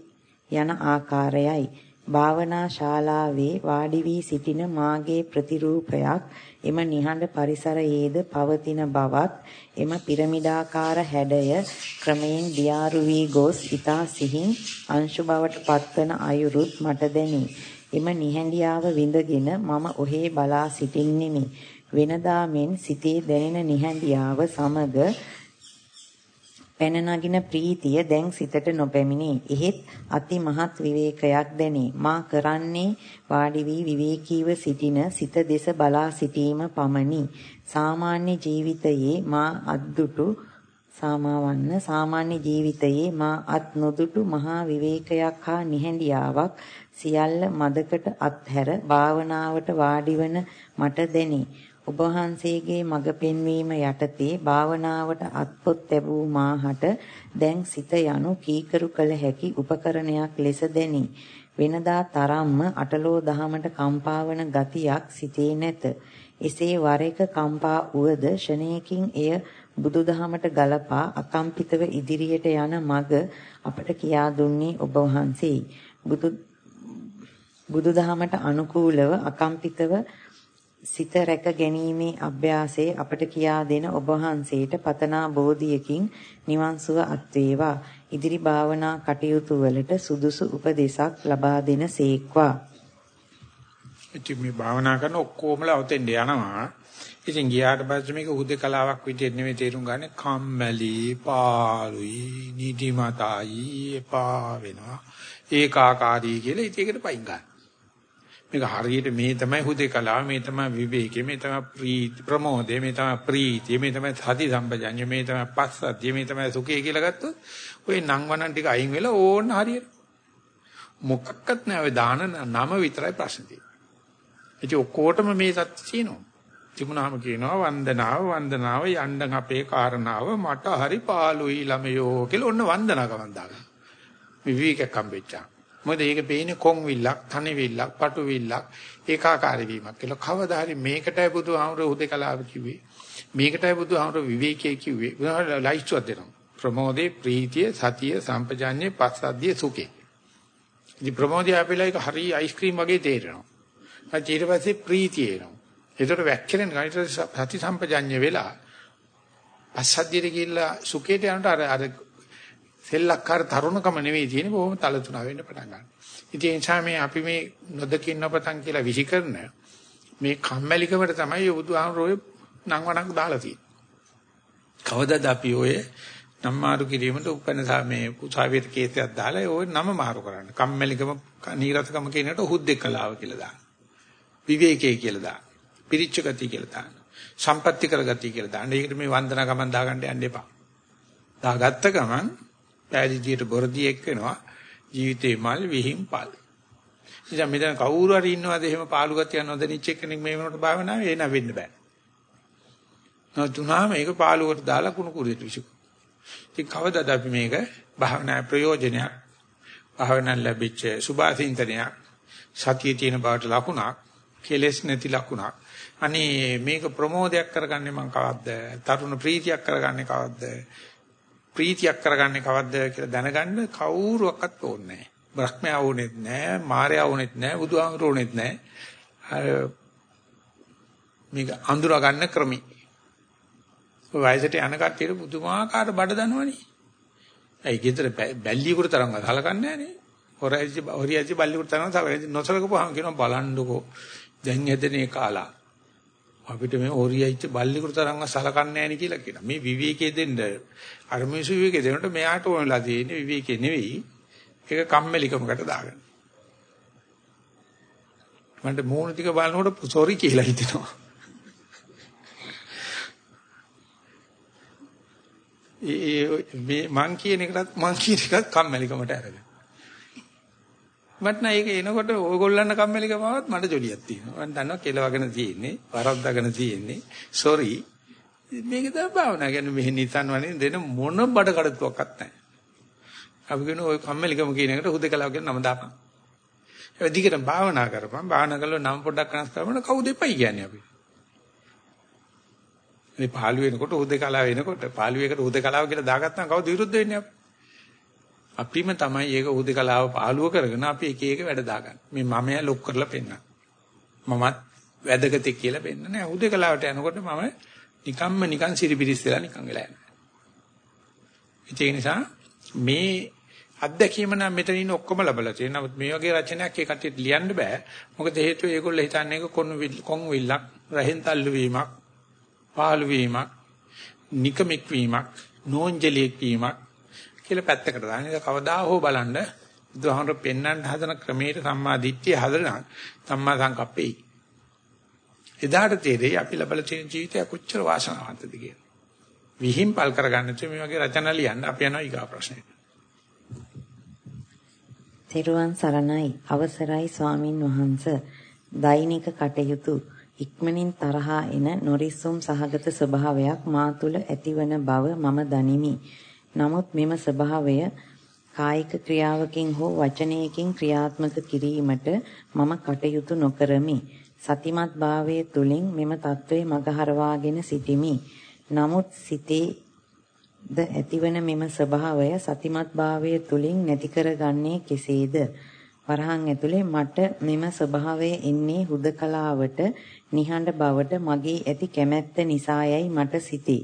යන ආකාරයයි. භාවනා ශාලාවේ වාඩි වී සිටින මාගේ ප්‍රතිරූපයක් එම නිහඬ පරිසරයේද පවතින බවත් එම පිරමිඩාකාර හැඩය ක්‍රමයෙන් දියාරු වී ගොස් ඊතා සිහින් අංශු බවට පත්වන අයුරුත් මට දැනේ. එම නිහඬියාව විඳගෙන මම ඔහේ බලා සිටින්නෙමි. වෙනදා මෙන් සිතේ දැනෙන නිහඬියාව සමග පැන නගින ප්‍රීතිය දැන් සිතට නොපැමිණේ. එහෙත් අති මහත් විවේකයක් දැනේ. මා කරන්නේ වාඩි වී විවේකීව සිටින සිත දෙස බලා සිටීම පමණි. සාමාන්‍ය ජීවිතයේ මා අද්දුටු සාමාවන්න සාමාන්‍ය ජීවිතයේ මා අත් නොදුටු මහා විවේකයක් හා නිහඬියාවක් සියල්ල මදකට අත්හැර භාවනාවට වාඩිවන මට දැනේ. ඔබ වහන්සේගේ මඟ පෙන්වීම යටතේ භාවනාවට අත්පොත් ලැබූ මාහට දැන් සිත යනු කීකරු කළ හැකි උපකරණයක් ලෙස දැනේ. වෙනදා තරම්ම අටලෝ දහමට කම්පාවන ගතියක් සිතේ නැත. එසේ වර එක කම්පා වුවද ෂණයකින් එය බුදුදහමට ගලපා අකම්පිතව ඉදිරියට යන මඟ අපට කියා දුන්නේ ඔබ වහන්සේයි. බුදු බුදුදහමට අනුකූලව අකම්පිතව සිත රැක ගැනීමේ අභ්‍යාසයේ අපට කියා දෙන ඔබ වහන්සේට පතනා බෝධියකින් නිවන් සුව අත් වේවා. ඉදිරි භාවනා කටයුතු වලට සුදුසු උපදේශක් ලබා දෙන සේක්වා. ඉතින් මේ භාවනා කරන ඔක්කොමලා ඔතෙන්ට යනවා. ඉතින් ගියාට පස්සේ මේක හුදේකලාවක් විදිහට නෙමෙයි තේරුම් ගන්න කම්මැලි, පාළුයි, නිදිමතයි, එපා වෙනවා. ඒකාකාරී කියලා ඉතින් ඒකට පයින් ගන්න. මේක හරියට මේ තමයි හුදේකලාව මේ තමයි විවේකී මේ තමයි ප්‍රීති ප්‍රමෝදය මේ තමයි ප්‍රීතිය මේ තමයි සති සම්පජඤ්ඤ මේ තමයි පස්සද්ධිය මේ තමයි සුඛය කියලා ගත්තොත් ඔය නංවනන් ටික අයින් වෙලා ඕන්න හරියට. මොකක්වත් නෑ ඔය දාන නම විතරයි ප්‍රශ්න තියෙන්නේ. ඉතින් ඔක්කොටම මේ සත්‍ය තියෙනවා. තිබුණාම කියනවා වන්දනාව වන්දනාව යන්න අපේ කාරණාව මට හරි පාළුයි ළමයෝ කියලා ඔන්න වන්දනාකමක් දාගන්න. විවේකයක් හම්බෙච්චා මොකද ඒක පේන්නේ කොන් විල්ලක්, තනි විල්ලක්, පටු විල්ලක්, ඒකාකාරී වීමක් කියලා. කවදා හරි මේකටයි බුදුහාමුදුරුවෝ උදේකලාව කිව්වේ. මේකටයි බුදුහාමුදුරුවෝ විවේකයේ කිව්වේ. බුදුහාමුදුරුවෝ ලයිස්ට්ුවක් දෙනවා. ප්‍රමෝදේ, ප්‍රීතිය, සතිය, සම්පජාඤ්ඤේ, පස්සද්ධිය, සුඛේ. ඉතින් ප්‍රමෝදය අපිලා එක හරි අයිස්ක්‍රීම් වගේ තේරෙනවා. ඊට පස්සේ ප්‍රීතිය එනවා. ඒතර වැක්කෙන ගණිත සති සම්පජාඤ්ඤ වෙලා පස්සද්ධියට ගිහිල්ලා සුඛේට යනට අර අර සෙල්ලක්කාර තරුණකම නෙවෙයි තියෙන්නේ බොහොම තලතුණා වෙන්න පටන් ගන්නවා. ඉතින් ඒ නිසා මේ අපි මේ නොදකින් නොපතන් කියලා විසිකරන මේ කම්මැලිකමට තමයි බුදුහාමරෝය නංවනක් දාලා තියෙන්නේ. කවදාද අපි ඔය නම් මාරු කිරීමට උපන්න මේ උසාවියට කේසයක් දාලා ඔය නම මාරු කරන්න. කම්මැලිකම නීරසකම කියනකට හුද්දෙක් කලාව කියලා දාන. විවේකයේ කියලා දාන්න. පිරිච්ච ගතිය කියලා දාන්න. සම්පත්‍ති කරගතිය කියලා දාන්න. ඒකට මේ වන්දනා ගමන් දාගන්න යන්න එපා. දාගත්ත ගමන් පෑදීදියට බොරදී එක් වෙනවා. ජීවිතේ මල් විහිං පල්. ඉතින් මෙතන කවුරු හරි ඉන්නවද එහෙම පාළු ගතිය නොදැනිච්ච කෙනෙක් මේ වෙනකොට භාවනාවේ එන වෙන්න බෑ. නොතුනාම ඒක පාළුවට දාලා කුණු කුරියට විසු. ඉතින් කවදාද අපි මේක භාවනා ප්‍රයෝජනයක් භාවනා ලැබිච්ච සුභාසින්තනයක් සතියේ තියෙන බවට ලකුණක් කෙලෙස් නැති ලකුණක් අනේ මේක ප්‍රමෝදයක් කරගන්නේ මං කවද්ද තරුණ ප්‍රීතියක් කරගන්නේ කවද්ද ප්‍රීතියක් කරගන්නේ කවද්ද කියලා දැනගන්න කවුරුවක්වත් ඕනේ නැහැ බ්‍රහ්මයා වුණෙත් නැහැ මාරයා වුණෙත් නැහැ බුදුහාමුදුරුවෝ වුණෙත් නැහැ මේක අඳුරා ගන්න ක්‍රමී වයසට යන කට්ටියට පුදුමාකාර බඩ දනවනේ. ඒ ගෙදර බැල්ලියකට තරම්වත් හලකන්නේ නැහනේ. හොරයිසි හොරියසි බල්ලියකට තරම් සවරයි නොසලකපුවාම කියනවා බලන්නකෝ දැන් හැදෙනේ කාලා. අපිට මේ හොරියයිච්ච බල්ලියකට තරම්වත් සලකන්නේ නැහනේ කියලා කියනවා. මේ විවේකයේ දෙන්න අර මිනිස්සු විවේකයේ දෙනකොට මෙයාට ඕනලා තියෙන්නේ විවේකේ නෙවෙයි. ඒක කම්මැලිකමකට දාගන්න. මන්ට මූණ ටික බලනකොට සෝරි කියලා හිතෙනවා. ඒ මේ මං කියන එකටත් මං කියන එකත් කම්මැලිකමට අරගෙන. මට නෑ ඒක එනකොට ඕගොල්ලන් කම්මැලිකමවත් මට ජොලියක් තියෙනවා. මම දන්නවා කෙලවගෙන තියෙන්නේ, වරද්දාගෙන තියෙන්නේ. සෝරි. මේක තමයි භාවනා කියන්නේ මෙහෙ නිතන්වනේ දෙන මොන බඩ කඩතුවක්වත් නැහැ. අපි කියන ওই කම්මැලිකම කියන එකට හුදකලාව කියන නම දාපන්. ඒ දිගට භාවනා කරපන්. භාවනා කළොත් නම් පොඩ්ඩක් වෙනස් කරපන් කවුද එපයි කියන්නේ අපි. මේ පාළු වෙනකොට උදේකලාව වෙනකොට පාළුවේකට උදේකලාව කියලා දාගත්තාම කවුද විරුද්ධ වෙන්නේ අපි? අපිම තමයි ඒක උදේකලාව පාළුව කරගෙන අපි එක එක වැඩ දාගන්න. මේ මමයා ලොක් කරලා පෙන්නන. මමත් වැදගත් කියලා පෙන්නන නෑ. උදේකලාවට යනකොට මම නිකම්ම නිකන් සිරිබිරිස් වෙලා නිකන් වෙලා යනවා. ඒ නිසා මේ අත්දැකීම නම් මෙතන ඉන්න ඔක්කොම ලැබලා තියෙනවා. නමුත් මේ වගේ රචනයක් ඒ කට්ටියට ලියන්න බෑ. මොකද හේතුව ඒගොල්ලෝ හිතන්නේ ඒක කොන් විල්ලක්, රහෙන් තල්ලු වීමක්, පාළු වීමක්, නිකමෙක් වීමක්, නෝන්ජලියෙක් වීමක් කියලා පැත්තකට දාන. ඒක කවදා හෝ බලන්න බුදුහාමර පෙන්වන්න හදන ක්‍රමයට සම්මා දිට්ඨිය හදලා සම්මා සංකප්පේ. එදාට තේරෙයි අපි ලබලා තියෙන ජීවිතය කොච්චර වාසනාවන්තද කියලා. විහිම්පල් කරගන්න තුමේ මේ වගේ රචනා ලියන්න අපි යනවා ඊගා ප්‍රශ්නෙට. තෙරුවන් සරණයි අවසරයි ස්වාමින් වහන්ස දෛනික කටයුතු ඉක්මනින් තරහා එන නොරිස්සුම් සහගත ස්වභාවයක් මා තුළ ඇතිවන බව මම දනිමි. නමුත් මෙම ස්වභාවය කායික ක්‍රියාවකින් හෝ වචනයකින් ක්‍රියාත්මක කිරීමට මම කටයුතු නොකරමි. සතිමත් භාවයේ තුලින් මෙම తත්වයේ මගහරවාගෙන සිටිමි. නමුත් සිතේ ද ඇතිවන මෙම ස්වභාවය සතිමත් භාවයේ තුලින් නැති කරගන්නේ කෙසේද? වරහන් ඇතුලේ මට මෙම ස්වභාවය එන්නේ හුදකලාවට නිහඬ බවට මගේ ඇති කැමැත්ත නිසායයි මට සිතේ.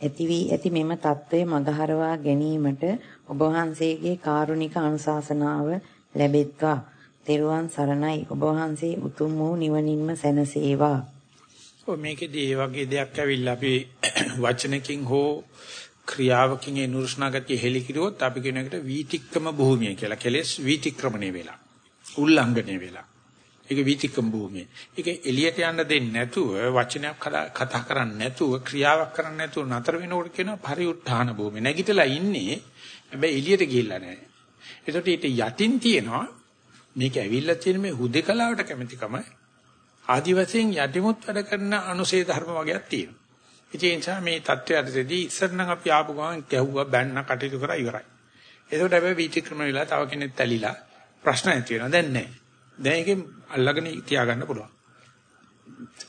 ඇති වී ඇති මෙම తත්වයේ මගහරවා ගැනීමට ඔබ වහන්සේගේ කාරුණික අනුශාසනාව ලැබෙත්වා. තෙරුවන් සරණයි ඔබ වහන්සේ උතුම් වූ නිවනින්ම සැනසේවා. ඔය මේකේදී මේ වගේ දෙයක් ඇවිල්ලා අපි වචනකින් හෝ ක්‍රියාවකින් ඒ නුරුස්නාගතිය හෙලි කිරුවොත් අපි කියන එකට වීතික්‍රම භූමිය කියලා. කෙලස් වීතික්‍රමණය වෙලා. උල්ලංඝනය වෙලා. ඒක වීතික්‍රම භූමිය. ඒක එළියට යන්න දෙන්නේ නැතුව වචනයක් කතා කරන්නේ නැතුව ක්‍රියාවක් කරන්නේ නැතුව නතර වෙනකොට කියනවා පරිඋත්ථාන භූමිය. නැගිටලා ඉන්නේ හැබැයි එළියට ගිහිල්ලා නැහැ. ඒකට ඊට යටින් තියෙනවා මේක ඇවිල්ලා තියෙන මේ හුදේකලාවට කැමැතිකම ආදි වශයෙන් යටිමුත් වැඩ කරන අනුසේ ධර්ම වගේක් තියෙනවා. ඒ නිසා මේ தත්වයටදී ඉස්සර නම් අපි ආපු ගමන් ගැහුවා බැන්න කටයුතු කරා ඉවරයි. ඒකට හැබැයි වීතික්‍රම වෙලා තව කෙනෙක් තැලිලා ප්‍රශ්න ඇති වෙනවා. දැන් නැහැ. දැන් ඒකෙන් අල්ලගෙන තියාගන්න පුළුවන්.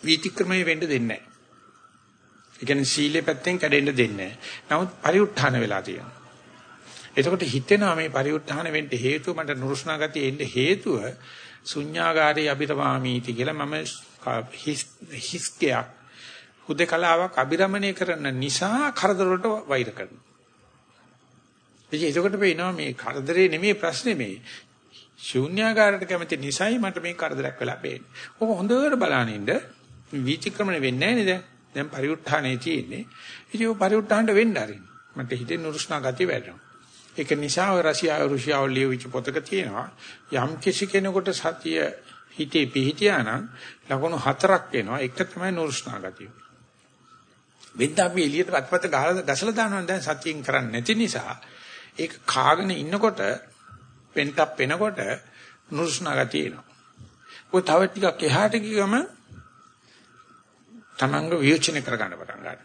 වීතික්‍රමයේ වෙන්න දෙන්නේ නැහැ. ඒ කියන්නේ සීලේ පැත්තෙන් කැඩෙන්න දෙන්නේ නැහැ. නමුත් පරිඋත්ථාන වෙලා තියෙනවා. එතකොට හිතෙනවා මේ පරිඋත්ථාන වෙන්න හේතුව මට නුරුස්නා ගතිය එන්න හේතුව ශුන්‍යාගාරී අබිරවාමීති කියලා මම හිස්කයක් හුදකලාවක් අබිරමණය කරන නිසා කරදර වලට වෛර කරනවා. ඉතින් ඒකට පේනවා මේ කරදරේ නෙමෙයි ප්‍රශ්නේ මේ. ශූන්‍යාකාරයට කැමති නිසයි මට මේ කරදරයක් වෙලා පේන්නේ. ඔක හොඳට බලනින්න විචක්‍රමණ වෙන්නේ නැහැ නේද? දැන් පරිඋත්ථානේ තියෙන්නේ. ඉතින් ඔය පරිඋත්ථානට වෙන්න ආරින්. මට හිතේ නුරුස්නා ගතිය වැඩෙනවා. ඒක නිසා ඔය රෂියාව රුසියාව ලියවිච්ච පොතක තියෙනවා යම් කිසි කෙනෙකුට සතිය හිතේ පිහිටියා නම් ලකුණු හතරක් එනවා. එක තමයි නුරුස්නා ගතිය. වෙද්ද අපි එළියට පත්පත් ගහලා ගසලා දානවා දැන් සතියෙන් කරන්නේ නැති නිසා ඒක කාගෙන ඉන්නකොට පෙන්ටප් වෙනකොට නුරුස්නා ගතිය එනවා. ඔය තව ටිකක් එහාට ගියම තමංග විචින කරගන්න පටන් ගන්නවා.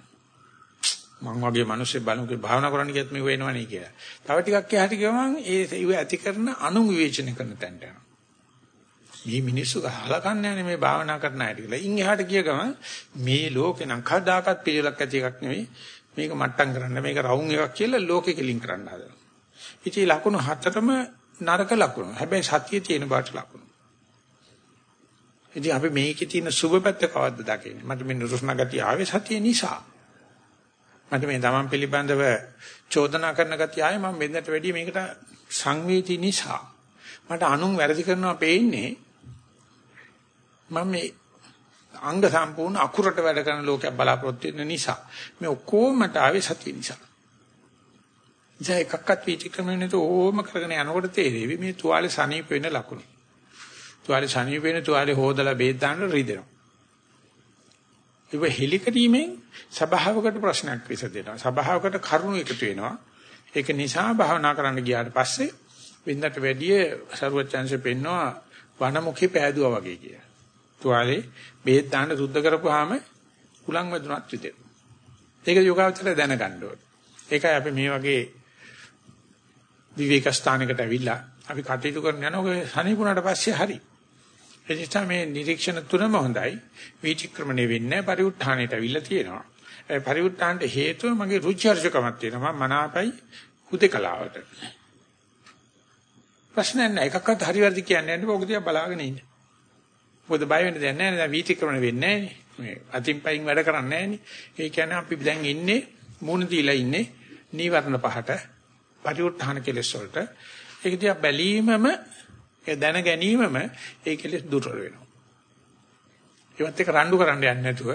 මං වගේ මිනිස්සු බලමුකේ භාවනා කරන්න කියත් මේ වෙනවනේ කියලා. තව ටිකක් එහාට ගියම ඒ ඒව ඇති කරන අනු විවේචන කරන තැනට යනවා. මේ මිනිස්සු ගහලා කන්නේ නැහැ මේ භාවනා කරන අයට කියලා. ඉන් එහාට ගිය ගමන් මේ ලෝකේ නම් කවදාකවත් පිළිලක් ඇති එකක් නෙවෙයි. මේක මට්ටම් කරන්න මේක රවුම් එකක් කියලා ලෝකෙ කෙලින් කරන්න හදනවා. ඉතින් ලකුණු හතරම නරක ලකුණු. හැබැයි සතියේ තියෙන බාට ලකුණු. ඉතින් අපි මේකේ තියෙන සුබ පැත්ත කවද්ද දකින්නේ? මට මේ නුරුස්නා ගතිය ආවේ සතිය නිසා. මට මේ තමන් පිළිබඳව චෝදනා කරන ගතිය ආයේ මම වෙනදට වැඩිය මේකට සංවේදී නිසා. මට අනුන් වැරදි කරනවා පේන්නේ මම මේ අංග සම්පූර්ණ අකුරට වැඩ කරන ලෝකයක් බලාපොරොත්තු වෙන නිසා. මේ ඔක්කොම මට ආවේ සතිය නිසා. ජය එකක්වත් විචක්‍රම වෙනතු ඕම කරගෙන යනකොට තේරෙවි මේ තුවාලේ සනීප වෙන ලකුණු. තුවාලේ සනීප වෙන තුවාලේ හොදලා බේත් දාන්න රිදෙනවා. ඒක හෙලිකරීමෙන් සබාවකට ප්‍රශ්නයක් විසදෙනවා. සබාවකට කරුණු එකතු වෙනවා. ඒක නිසා භාවනා කරන්න ගියාට පස්සේ වෙනදට වැඩිය ਸਰුවචාන්සේ පෙන්නවා වනමුඛේ පෑදුවා වගේ කියලා. තුවාලේ බේත් දාන්න සුද්ධ කරපුවාම උලන් වැදුනත් විදියට. ඒක යෝගාවචරය දැනගන්න ඕනේ. ඒකයි අපි මේ වගේ විවේක ස්ථානයකට ඇවිල්ලා අපි කටයුතු කරන යනකොට සනීපුණාට පස්සේ හරි. ඒ නිසා මේ නිරීක්ෂණ තුනම හොඳයි. විචක්‍රමණය වෙන්නේ පරිඋත් ทาน යට අවිල්ල තියෙනවා. ඒ පරිඋත් ทาน ට හේතුව මගේ රුචි අරුචිකමක් තියෙනවා. මම මනාපයි හුදේකලාවට. ප්‍රශ්න නැහැ. එකක්වත් හරි වැරදි කියන්නේ නැහැ. ඔක දිහා බලාගෙන ඉන්න. මොකද බය වෙන්න දෙයක් නැහැ. දැන් විචක්‍රමණය වෙන්නේ නැහැ. මේ අතින් පයින් වැඩ කරන්නේ නැහැ නේ. ඒ කියන්නේ අපි දැන් ඉන්නේ මූණ දීලා ඉන්නේ නීවරණ පහට පටිඋත්හාන කෙලෙස් වලට ඒක දිහා බැලීමම ඒ දැන ගැනීමම ඒ කෙලෙස් දුර්වල වෙනවා. ඒවත් එක රණ්ඩු කරන්න යන්නේ නැතුව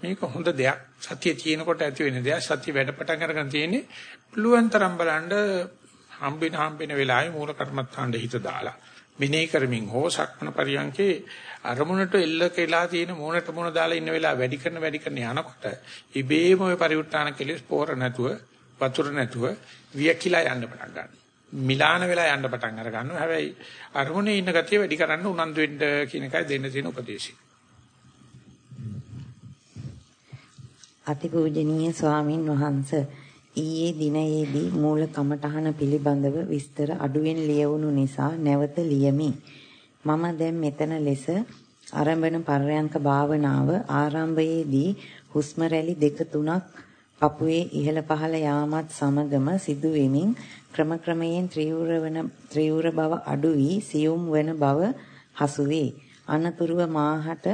මේක හොඳ දෙයක්. සතිය තියෙනකොට ඇති වෙන දෙයක්. සතිය වැඩ පටන් අරගෙන තියෙන්නේ පුළුවන් තරම් බලන්න හම්බෙන හම්බෙන වෙලාවේ මූල කර්මත්තාණ්ඩ හිත දාලා විනේ කරමින් හෝ සක්මන පරියන්කේ අරමුණට එල්ල කියලා තියෙන මූණට මූණ දාලා ඉන්න වෙලාව වැඩි කරන වැඩි කරන යනකොට ඉබේම ওই පරිඋත්තාන කෙලෙස් පෝර නැතුව වතුර නැතුව වියකිලා යන්න පටන් ගන්නවා. මිලාන වෙලා යන්න පටන් අර ගන්නවා. හැබැයි අරමුණේ ඉන්න ගතිය වැඩි කරන්න උනන්දු වෙන්න කියන එකයි දෙන්න තියෙන උපදේශය. අතිපූජනීය ස්වාමින් වහන්සේ ඊයේ දිනයේදී මූල කමඨහන පිළිබඳව විස්තර අඩුවෙන් ලියවුණු නිසා නැවත ලියමි. මම දැන් මෙතන ලෙස ආරම්භන පර්යංක භාවනාව ආරම්භයේදී හුස්ම රැලි දෙක තුනක් පපුවේ ඉහළ පහළ යාමත් සමගම සිදු වෙමින් ක්‍රම ක්‍රමයෙන් ත්‍රිවුර වන ත්‍රිවුර බව අඩු වී සියුම් වන බව හසු වේ. අනතුරුව මාහට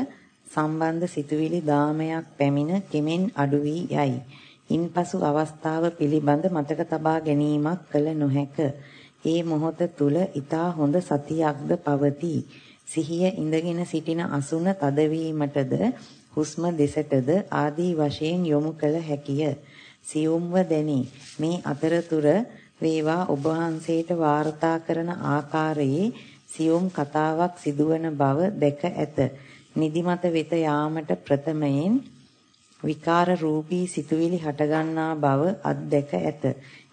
සම්බන්ධ සිතුවිලි දාමයක් පැමිණ කෙමෙන් අඩු වී යයි. ඉන්පසු අවස්ථාව පිළිබඳ මතක තබා ගැනීමක් කළ නොහැක. ඒ මොහොත තුල ඊතා හොඳ සතියක්ද පවතී. සිහිය ඉඳගෙන සිටින අසුන තදවීමටද හුස්ම දෙසටද ආදී වශයෙන් යොමු කළ හැකිය. සියුම්ව දැනි. මේ අතරතුර වේවා ඔබ වහන්සේට වාර්තා කරන ආකාරයේ සියුම් කතාවක් සිදුවන බව දැක ඇත. නිදිමත වෙත යාමට ප්‍රථමයෙන් විකාර රූපී සිතුවිලි හටගන්නා බව අත්දැක ඇත.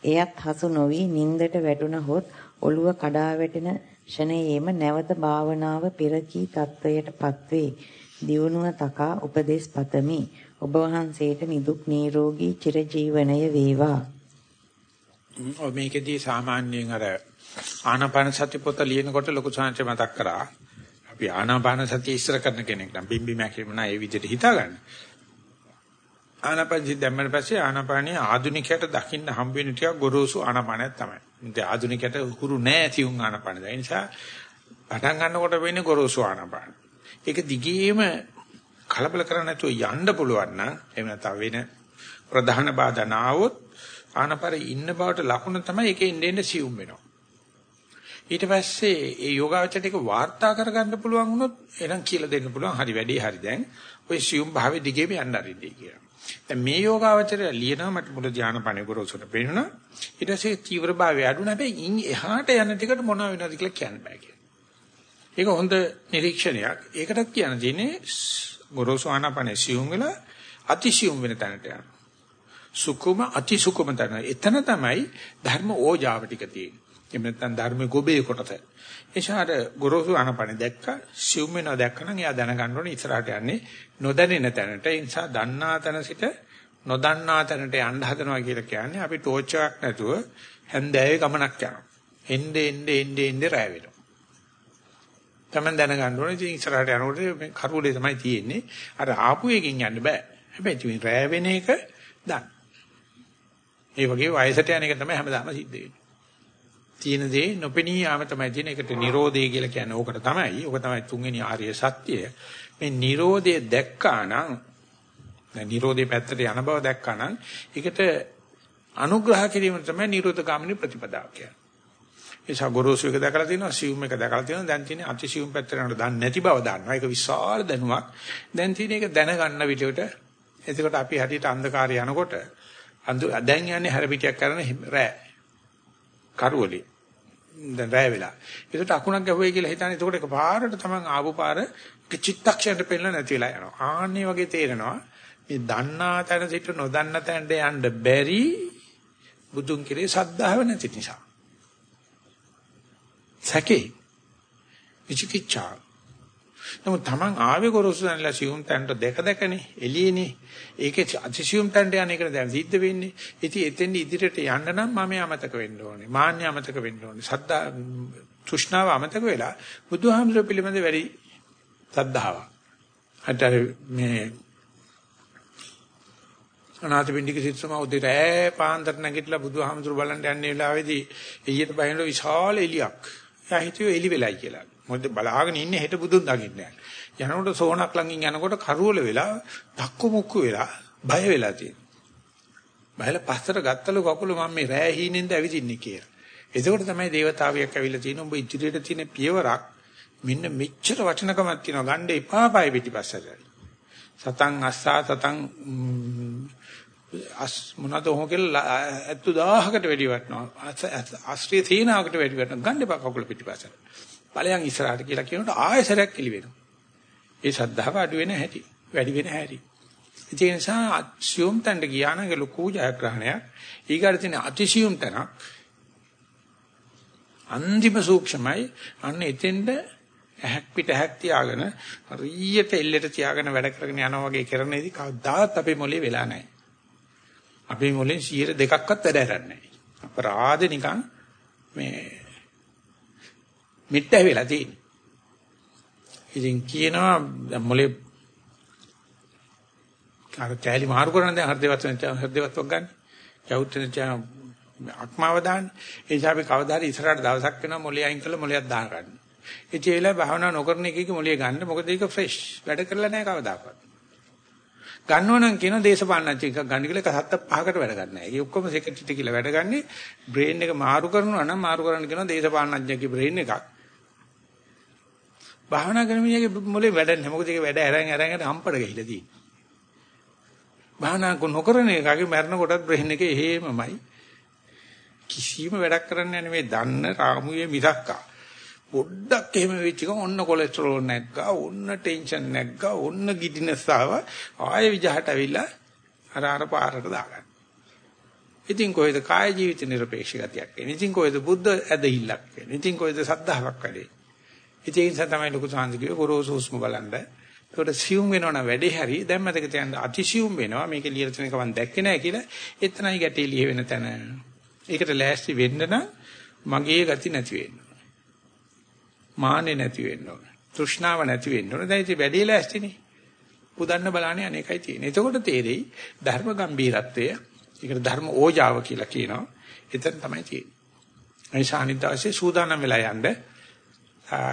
එයත් හසු නොවි නින්දට වැටුණහොත් ඔළුව කඩා වැටෙන ෂණයේම නැවත භාවනාව පෙරකී තත්වයටපත් වේ. දියුණුව තකා උපදේශ පතමි. ඔබ වහන්සේට නිදුක් නිරෝගී චිරජීවනය වේවා. මේකෙදී සාමාන්‍යයෙන් අර ආනාපාන සති පොත ලියනකොට ලොකු සංහච මතක් කරා. අපි ආනාපාන සතිය ඉස්සර කරන කෙනෙක් නම් බිම්බි මැකිලිම නා ඒ විදිහට හිතාගන්න. ආනාපාන සිත් දැම්මම පස්සේ ආනාපානිය ආධුනිකයට දකින්න හම්බ වෙන ටික ගොරෝසු ආනාපානයක් තමයි. ඉතින් ආධුනිකයට හුරු නෑ තියුන් ආනාපාන. ඒ නිසා පටන් ගන්නකොට වෙන්නේ ගොරෝසු ආනාපාන. ඒක දිගේම කලබල කරන්නේ නැතුව යන්න පුළුවන් නම් එහෙම නැත්නම් වෙන ප්‍රධාන බාධා නාවොත් ආනපරේ ඉන්න බවට ලකුණ තමයි ඒකේ ඉන්න ඉන්න සියුම් වෙනවා. ඊට පස්සේ ඒ යෝගාවචරයට ඒක වාර්තා කරගන්න පුළුවන් වුණොත් එනම් කියලා දෙන්න පුළුවන් හරි වැඩේ හරි දැන් ඔය සියුම් භාවයේ දිගේම යන්න අරින්නේ කියලා. දැන් මේ යෝගාවචරය ලියනවා මට මුල ධානය පණේ ගොරෝසුට පේනවා. ඊට පස්සේ තීව්‍ර භාවය අඩු නැබැයි ඉන් එහාට යන ටිකට මොනව වෙනවද කියලා කියන්න බෑ කියලා. ඒක හොඳ නිරීක්ෂණයක්. ඒකටත් කියන්න තියෙන්නේ ගොරෝසු ආනාපානේ සියුම් වෙලා අතිසියුම් වෙන තැනට යනවා. සුකුම අතිසුකුම තැන. එතන තමයි ධර්ම ඕජාව ටික තියෙන්නේ. එහෙම නැත්නම් ධර්ම ගොබේ කොටස. එෂාට ගොරෝසු ආනාපානේ දැක්ක සියුම් වෙනවා දැක්කනම් එයා දැනගන්න ඕනේ ඉස්සරහට යන්නේ නොදැනෙන තැනට. ඒ නිසා දන්නා තැන සිට නොදන්නා තැනට යන්න හදනවා කියලා කියන්නේ අපි ටෝච් එකක් නැතුව හැන්දෑවේ ගමනක් යනවා. එnde ende ende ende රැ වෙනවා. Taman දැනගන්න ඕනේ ඉතින් ඉස්සරහට යනකොට මේ කරුවලේ තමයි තියෙන්නේ. අර ආපු එකකින් යන්න බෑ. හැබැයි ඉතින් රැ වෙන එක දන්න. ඒ වගේ වයසට යන එක තමයි හැමදාම සිද්ධ වෙන්නේ. තියෙන දේ නොපෙනී යාම තමයි තියෙන එකට Nirodhe කියලා කියන්නේ ඕකට තමයි. ඕක තමයි තුන්වෙනි ආර්ය සත්‍යය. මේ Nirodhe දැක්කා නම් දැන් Nirodhe පැත්තට යන බව දැක්කා නම් ඒකට අනුග්‍රහ කිරීම තමයි Nirodha ගාමිනී ප්‍රතිපදාව කියන්නේ. ඒ සගොරෝසු එක දැකලා තියෙනවා සියුම් එක දැකලා තියෙනවා. දැන් තියෙන්නේ අතිසියුම් පැත්තට යනකොට දන්නේ නැති බව දන්නවා. ඒක විශාල දැනුමක්. දැන් තියෙන එක දැනගන්න විදිහට එතකොට අපි හරියට අන්ධකාරය යනකොට දැන් යන්නේ හැර පිටියක් කරන රෑ කරවලි. දැන් රෑ වෙලා. ඒකට අකුණක් ගැහුවයි කියලා හිතන්නේ. එතකොට එකපාරට තමන් ආපු පාර චිත්තක්ෂණයට පෙන්නලා නැති වෙලා යනවා. ආන්නේ වගේ තේරෙනවා. මේ දන්නා තැන සිට නොදන්න තැනට යන්න බැරි බුදුන් කිරේ සද්ධාව නැති නිසා. සැකේ. විචිකිච්ඡා නමුත් Taman ආවේ ගොරොසු දැනලා සියුම් තැනට දෙක දෙකනේ එළියේනේ. ඒකේ අතිසියුම් තැනට යන එකට දැන් සිද්ධ වෙන්නේ. ඉතින් එතෙන් ඉදිරියට යන්න නම් මම අමතක වෙන්න ඕනේ. මාන්‍ය අමතක වෙන්න ඕනේ. සද්දා තෘෂ්ණාව අමතක වෙලා බුදුහාමුදුර පිළිබඳ වැඩි සද්ධාව අතර මේ අනාථපිණ්ඩික සිත්සම උදේට ඈ පාන්දර නැගිටලා බුදුහාමුදුර බලන්න යන්නේ වෙලාවේදී එළියට බහිනකොට විශාල එළියක්. එයා හිතුවේ එලි වෙලයි කියලා. මොකද බලාගෙන ඉන්නේ හෙට බුදුන් දකින්නේ නැහැ. යනකොට සෝනක් ළඟින් යනකොට කරුවල වෙලා තක්කු මුක්කු වෙලා බය වෙලා තියෙනවා. බයල පස්සට ගත්තලු කකුල මම මේ රෑ හීනෙන්ද ඇවිදින්නේ කියලා. එතකොට තමයි దేవතාවියක් ඇවිල්ලා තියෙන උඹ ඉදිරියට තියෙන පියවරක් මෙන්න මෙච්චර වචනකමක් තියෙනවා ගන්න එපා පය පිටිපස්සට. සතං අස්සා සතං අස් මොනවාද ඔහොම කියලා 70000කට වැඩි වටනවා. ආශ්‍රය තීනාවකට වැඩි වටනවා. ගන්න එපා කකුල පිටිපස්සට. ඵලයන් ඉස්සරහට කියලා කියනකොට ආයෙසරයක් එලි වෙනවා. ඒ ශ්‍රද්ධාව අඩු වෙන හැටි වැඩි වෙන හැටි. ඒ නිසා සියුම් තැනට ගියා නම් ලොකු ජයග්‍රහණයක්. ඊගාට තියෙන අතිසියුම් තැනක් අන්තිම සූක්ෂමයි. අන්න එතෙන්ද ඇහක් පිට ඇහක් තියාගෙන හරියට එල්ලෙට තියාගෙන වැඩ කරගෙන යනවා වගේ කරනේදී කවදාත් අපේ මොලේ වෙලා නැහැ. අපේ මොලෙන් 102ක්වත් වැඩ කරන්නේ නැහැ. අපරාධ නිකන් මේ මිට්ට වෙලා තියෙන්නේ. ඉතින් කියනවා මොලේ අර කැලි මාරු කරන දැන් හෘදේවත් හෘදේවත්වක් ගන්න. චෞත්‍රන චා අක්මාව දාන්න. ඒ නිසා අපි කවදා හරි ඉස්සරහට දවසක් වෙනවා මොලේ අයින් කරලා මොලයක් දාන ගන්න. ඉතින් ඒ වෙලාවේ භාවනා නොකරන එකක මොලේ ගන්න. මොකද ඒක ෆ්‍රෙෂ්. වැඩ කරලා නැහැ කවදාකවත්. ගන්නව නම් කියන දේශපාලනඥයෙක් එකක් ගන්න කියලා එක හත්ත පහකට වැඩ ගන්න නැහැ. ඒ ඔක්කොම සෙක්‍රටරිට කියලා වැඩ ගන්නේ බ්‍රේන් එක මාරු කරනවා නම් මාරු කරන්න කියනවා දේශපාලනඥයෙක්ගේ බ්‍රේන් එකක්. භාවනා කරන මිනිහගේ මොලේ වැඩ නැහැ. මොකද ඒක වැඩ අරන් අරන් හම්පඩ ගිහිලා තියෙන්නේ. භාවනා නොකරන එකගේ මරණ කොටත් බ්‍රේන් එකේ එහෙමමයි. කිසිම වැඩක් කරන්නේ නැහැ මේ දන්න රාමුවේ මිසක්කා. පොඩ්ඩක් එහෙම වෙච්ච එක ඔන්න කොලෙස්ටරෝල් නැග්ගා ඔන්න ටෙන්ෂන් නැග්ගා ඔන්න ගිඩිනස් ආවා ආයෙ විජහට ඇවිල්ලා අර අර පාරට දාගන්න. ඉතින් කොහෙද කාය ජීවිත නිර්පේක්ෂ ගතියක් එන්නේ. ඉතින් කොහෙද බුද්ධ ඇදහිල්ලක් එන්නේ. ඉතින් කොහෙද සද්ධාාවක් වැඩේ. ඉතින් ඒ නිසා තමයි ලොකු සාන්තිකේ ගොරෝසු හුස්ම බලන්න. ඒකට සියුම් වෙනවනම් වැඩේ හරි දැන් මතක තියන්න අතිසියුම් වෙනවා මේක ලියලා තියෙන එක මම දැක්කේ නැහැ කියලා එතනයි ගැටේ ලිය වෙන තැන. ඒකට ලෑස්ති වෙන්න නම් මගේ ගති නැති වෙන්න. මාන්නේ නැති වෙන්න ඕන. තෘෂ්ණාව නැති වෙන්න ඕන. දැන් ඉතින් වැඩි ලෑස්තිනේ. පුදන්න බලන්නේ අනේකයි තියෙන්නේ. එතකොට තේරෙයි ධර්ම ගම්බීරත්වය. ඒකට ධර්ම ඕජාව කියලා කියනවා. එතන තමයි තියෙන්නේ. අනිසා අනිද්දාසේ සූදානම් වෙලා යන්න.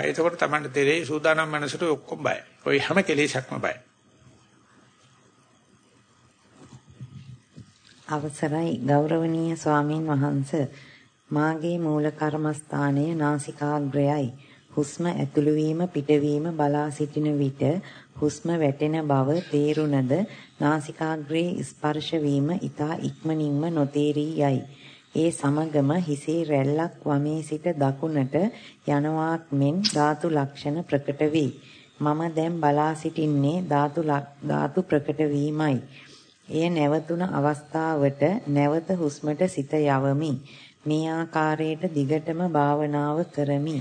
එතකොට තමයි තේරෙයි සූදානම් මනසට ඔක්කොම බයයි. ওই හැම කෙලෙසක්ම බයයි. අවසරයි ගෞරවනීය ස්වාමින් වහන්සේ මාගේ මූල කර්මස්ථානය නාසිකාග්‍රයයි හුස්ම ඇතුළු වීම පිටවීම බලා සිටින විට හුස්ම වැටෙන බව තේරුණද නාසිකාග්‍රේ ස්පර්ශ වීම ඊතා ඉක්මනින්ම නොතේරී යයි. ඒ සමගම හිසේ රැල්ලක් වමේ සිට දකුණට යනවාක් මෙන් ධාතු ලක්ෂණ ප්‍රකට වේ. මම දැන් බලා සිටින්නේ ධාතු ධාතු ප්‍රකට වීමයි. එය නැවතුන අවස්ථාවට නැවත හුස්මට සිත යවමි. මේ ආකාරයට දිගටම භාවනාව කරමි.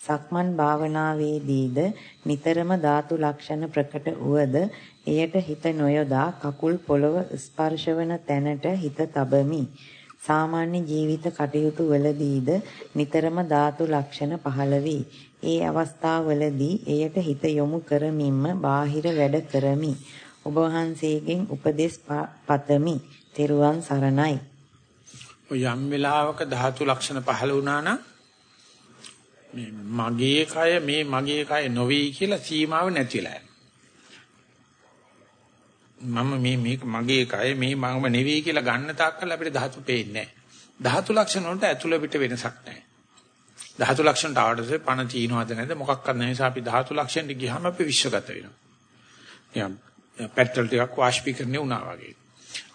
සක්මන් භාවනාවේදීද නිතරම ධාතු ලක්ෂණ ප්‍රකට වුවද එයට හිත නොයොදා කකුල් පොළව ස්පර්ශවන තැනට හිත තබමි. සාමාන්‍ය ජීවිත කටයුතු වලදීද නිතරම ධාතු ලක්ෂණ පහළ වේ. ඒ අවස්ථාවවලදී එයට හිත යොමු කරමින්ම බාහිර වැඩ කරමි. ඔබ වහන්සේගෙන් උපදෙස් පතමි. තෙරුවන් සරණයි. යම් වෙලාවක ධාතු ලක්ෂණ පහළ වුණා නම් මේ මගේ කය මේ මගේ කය නොවේ කියලා සීමාව නැතිලා මම මේ මේක මගේ කය මේ මම නෙවෙයි කියලා ගන්න තාක්කල් අපිට ධාතු පේන්නේ නැහැ. ධාතු ලක්ෂණ වලට ඇතුළ පිට වෙනසක් නැහැ. ධාතු ලක්ෂණට ආවටසේ පණ තියනවද නැද්ද මොකක්වත් නැහැ. නිසා අපි ධාතු ලක්ෂණට ගියාම අපි විශ්වගත වෙනවා. නිකම් පෙට්‍රල් ටිකක් වාෂ්පීකරණය වුණා වගේ.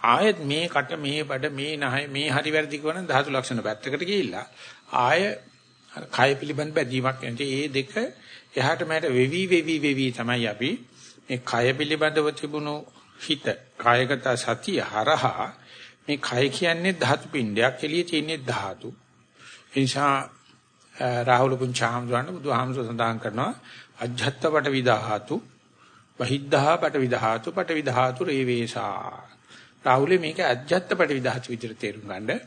ආයෙත් මේ කට මේ බඩ මේ නහය මේ හරි වැරදි කරන ධාතු ලක්ෂණ පැත්තකට ගිහිල්ලා ආය කය පිළිබඳ බැදීමක් නැති ඒ දෙක එහාට මෙහාට වෙවි වෙවි වෙවි තමයි අපි මේ කය පිළිබඳව තිබුණු හිත කායගත සතිය හරහා මේ කය කියන්නේ ධාතු පිණ්ඩයක් එළියේ තියෙන ධාතු. ඒ නිසා රාහුල පුංචාම්දුරණ බුදුහාමුදුර සඳහන් කරනවා අජ්ජත් පට විදහාතු බහිද්ධා පට විදහාතු පට විදහාතු රේවේසා. රාහුලේ මේක අජ්ජත් පට විදහාතු විදිහට තේරුම් ගන්න.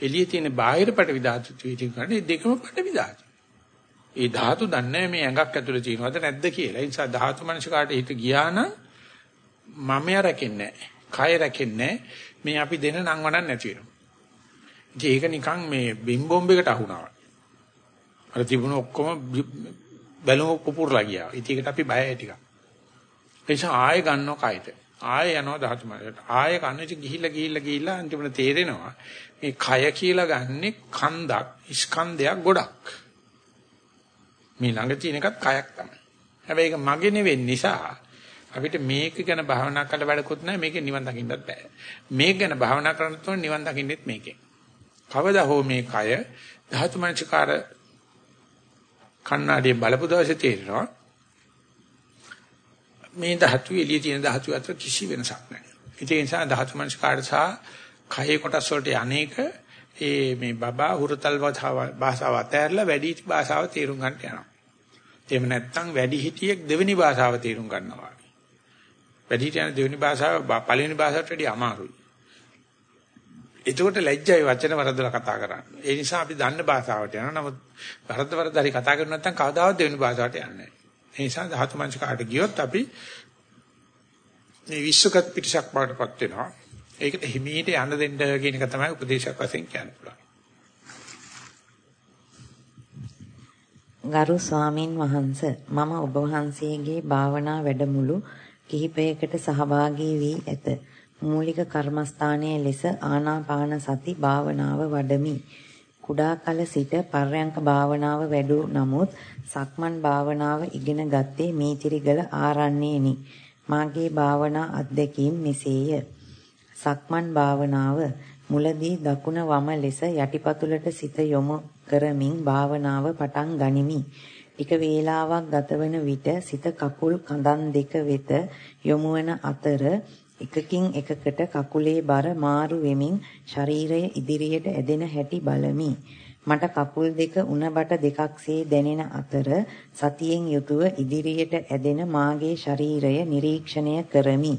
එළියේ තියෙන බාහිර පට විදහාතු විදිහට ගන්න මේ දෙකම පට විදහාතු. ඒ ධාතු දන්නේ මේ ඇඟක් ඇතුලේ තියෙනවද නැද්ද කියලා. ඒ නිසා ධාතු මනසකාට හිත ගියා නම් මමයා රැකෙන්නේ නැහැ. කය රැකෙන්නේ මේ අපි දෙන නම් වඩන් නැති වෙනවා. ඒක නිකන් මේ බිම් බෝම්බයකට අහුනවා. අර තිබුණ ඔක්කොම බැලුම පුපුරලා ගියා. ඉතින් අපි බයයි ටිකක්. ඒ නිසා ආයෙ ගන්නව කයට. ආයෙ යනවා ධාතු මාර්ගයට. ආයෙ කන්නට ගිහිල්ලා ගිහිල්ලා ගිහිල්ලා අන්තිමට තේරෙනවා මේ කය කියලා ගන්නෙ කන්දක්, ස්කන්ධයක් ගොඩක්. මේ ළඟ තියෙන එකත් කයක් තමයි. හැබැයි ඒක මගේ නෙවෙයි නිසා අපිට මේක ගැන භාවනා කරලා වැඩකුත් නැහැ මේකෙන් නිවන් දකින්නත් බෑ. මේක ගැන භාවනා කරනත් ඕන නිවන් දකින්නෙත් මේකෙන්. කවදා හෝ මේ කය ධාතු මනසිකාර කන්නාඩියෙන් බලපු දවසේ තේරෙනවා මේ ධාතු එළියේ තියෙන ධාතු අතර කිසි වෙනසක් නැහැ. ඒ නිසා ධාතු මනසිකාර සහ කයේ කොටස් වලට අනේක ඒ මේ බබා හුරතල් භාෂාව අතහැරලා වැඩි භාෂාව තේරුම් ගන්නට යනවා. එහෙම නැත්නම් වැඩි හිටියෙක් දෙවෙනි භාෂාව තේරුම් ගන්නවා. වැඩිහිටියන් දෙවෙනි භාෂාව පළවෙනි භාෂාවට වඩා අමාරුයි. එතකොට ලැජ්ජයි වචන වරදලා කතා කරන්න. ඒ නිසා අපි දන්න භාෂාවට යනවා. නමුත් වරද වරද හරි කතා කරන්නේ නැත්නම් කවදාවත් දෙවෙනි භාෂාවට යන්නේ නැහැ. ඒ නිසා ධාතු මනසකාට ගියොත් අපි මේ විශ්වගත පිටසක් බවටපත් වෙනවා. ඒකට හිමීට යන්න දෙන්න කියන එක තමයි උපදේශයක් වශයෙන් කියන්න පුළුවන්. ගරු ස්වාමින් වහන්සේ මම ඔබ වහන්සේගේ භාවනා වැඩමුළු කිහිපයකට සහභාගී වී ඇත. මූලික කර්මස්ථානයේ ලෙස ආනාපාන සති භාවනාව වඩමි. කුඩා කල සිට පර්යංක භාවනාව වැඩු නමුත් සක්මන් භාවනාව ඉගෙන ගත්තේ මේතිරිගල ආරණ්‍යේනි. මාගේ භාවනා අත්දැකීම් මෙසේය. සක්මන් භාවනාව මුලදී දකුණ වම ලෙස යටිපතුලට සිත යොමු කරමින් භාවනාව පටන් ගනිමි. ටික වේලාවක් ගතවන විට සිත කකුල් කඳන් දෙක වෙත යොමු වන අතර එකකින් එකකට කකුලේ බර මාරු වෙමින් ශරීරය ඉදිරියට ඇදෙන හැටි බලමි. මට කකුල් දෙක උණබට දෙකක්සේ දැනෙන අතර සතියෙන් යුතුව ඉදිරියට ඇදෙන මාගේ ශරීරය නිරීක්ෂණය කරමි.